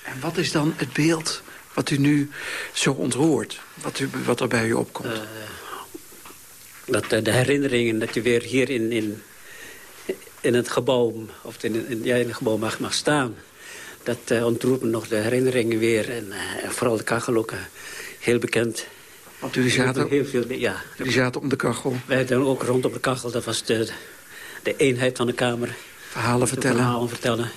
En wat is dan het beeld wat u nu zo ontroert? Wat, u, wat er bij u opkomt? Dat, de herinneringen dat je weer hier in, in, in het gebouw... of in, in, ja, in het gebouw mag, mag staan... dat uh, ontroert me nog de herinneringen weer. En, uh, en vooral de kachel ook heel bekend. Want jullie zaten, heel veel, ja, jullie zaten om de kachel? Wij zaten ook rondom de kachel. Dat was de, de eenheid van de kamer. Verhalen vertellen. Verhalen vertellen.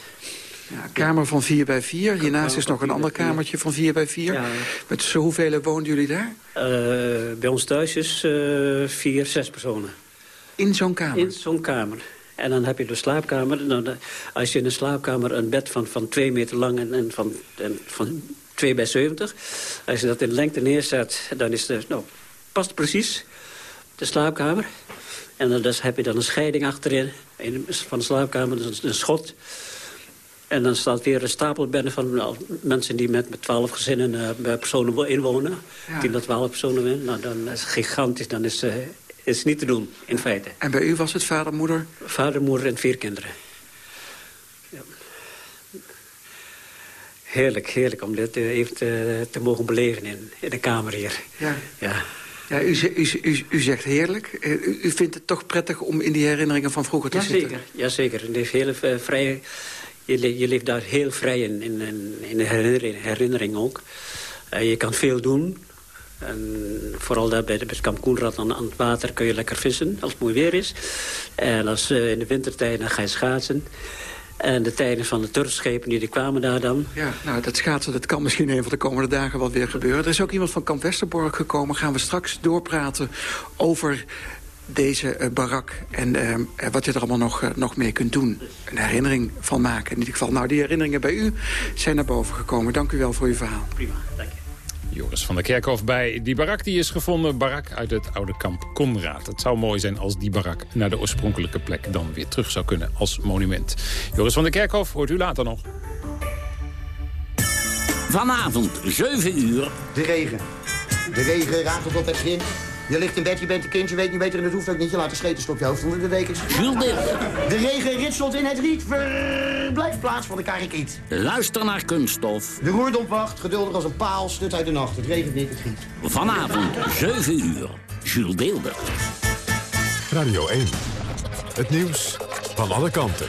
Ja, kamer van 4 bij 4. Hiernaast is nog een ander kamertje van 4 bij 4. Ja. Met zo hoeveel woonden jullie daar? Bij ons thuis is vier, zes personen. In zo'n kamer? In zo'n kamer. En dan heb je de slaapkamer. Nou, de, als je in een slaapkamer een bed van, van 2 meter lang en, en van, en van 2 bij 70... als je dat in lengte neerzet, dan is het... Nou, past precies, de slaapkamer. En dan dus heb je dan een scheiding achterin van de slaapkamer, dus een schot... En dan staat weer een stapelbedden van nou, mensen die met, met 12 gezinnen uh, personen inwonen. Ja. 10 tot 12 personen. Nou, dan is het gigantisch. Dan is, uh, is niet te doen, in feite. En bij u was het vader, moeder? Vader, moeder en vier kinderen. Ja. Heerlijk, heerlijk om dit uh, even te, te, mogen beleven in, in de kamer hier. Ja. ja. Ja, u, u, u, u zegt heerlijk. U, u, vindt het toch prettig om in die herinneringen van vroeger te ja, zitten? Zeker. Ja, zeker. Het is hele vrije je, je leeft daar heel vrij in, in, in de herinnering, herinnering ook. Uh, je kan veel doen. En vooral daar bij de kamp Koenrad aan, aan, het water kun je lekker vissen als het mooi weer is. En als, uh, in de wintertijd dan ga je schaatsen. En de tijden van de turfschepen, die, die kwamen daar dan. Ja, nou, dat schaatsen dat kan misschien een van de komende dagen wel weer gebeuren. Er is ook iemand van Kamp Westerbork gekomen. Gaan we straks doorpraten over deze uh, barak en uh, wat je er allemaal nog, uh, nog mee kunt doen. Een herinnering van maken in ieder geval. Nou, die herinneringen bij u zijn naar boven gekomen. Dank u wel voor uw verhaal. Prima, dank je. Joris van der Kerkhof bij die barak die is gevonden. Barak uit het oude kamp Konraad. Het zou mooi zijn als die barak naar de oorspronkelijke plek dan weer terug zou kunnen als monument. Joris van der Kerkhof hoort u later nog. Vanavond, 7 uur. De regen. De regen raakt tot het begin. Je ligt in bed, je bent een kind, je weet niet beter en dat hoeft ook niet. Je laat de scheet op je hoofd onder de dekens. De regen ritselt in het riet. Verblijfplaats van de karikiet. Luister naar Kunststof. De roerdom wacht, geduldig als een paal, stut uit de nacht. Het regent niet, het giet. Vanavond, 7 uur. Jules Deelder. Radio 1. Het nieuws van alle kanten.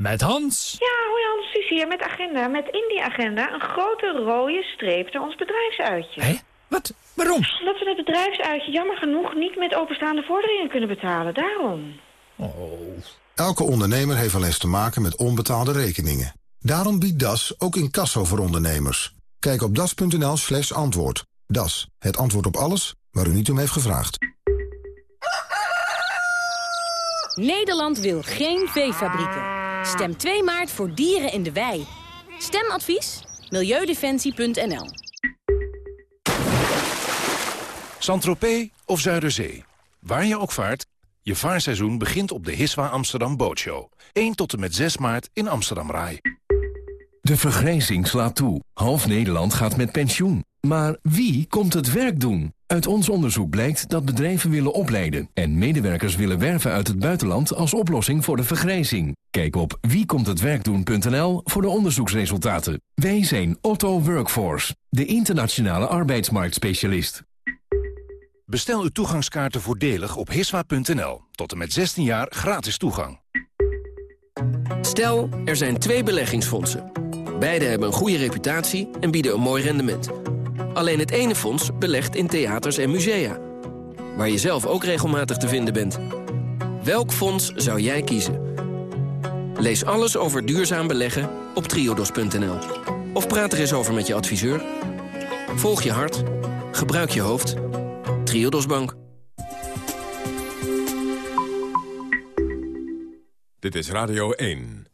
Met Hans. Ja, hoi Hans, Suus hier met agenda. Met in die agenda een grote rode streep naar ons bedrijfsuitje. Hé? Wat? Waarom? Omdat we het bedrijfsuitje jammer genoeg niet met openstaande vorderingen kunnen betalen. Daarom. Oh. Elke ondernemer heeft wel eens te maken met onbetaalde rekeningen. Daarom biedt DAS ook incasso voor ondernemers. Kijk op das.nl slash antwoord. DAS, het antwoord op alles waar u niet om heeft gevraagd. Nederland wil geen veefabrieken. Stem 2 maart voor dieren in de wei. Stemadvies? Milieudefensie.nl Saint-Tropez of Zuiderzee. Waar je ook vaart, je vaarseizoen begint op de Hiswa Amsterdam Bootshow. 1 tot en met 6 maart in Amsterdam Rai. De vergrijzing slaat toe. Half Nederland gaat met pensioen. Maar wie komt het werk doen? Uit ons onderzoek blijkt dat bedrijven willen opleiden... en medewerkers willen werven uit het buitenland als oplossing voor de vergrijzing. Kijk op wiekomthetwerkdoen.nl voor de onderzoeksresultaten. Wij zijn Otto Workforce, de internationale arbeidsmarktspecialist. Bestel uw toegangskaarten voordelig op hiswa.nl. Tot en met 16 jaar gratis toegang. Stel, er zijn twee beleggingsfondsen. Beide hebben een goede reputatie en bieden een mooi rendement. Alleen het ene fonds belegt in theaters en musea. Waar je zelf ook regelmatig te vinden bent. Welk fonds zou jij kiezen? Lees alles over duurzaam beleggen op triodos.nl. Of praat er eens over met je adviseur. Volg je hart. Gebruik je hoofd. Triodos Bank. Dit is Radio 1.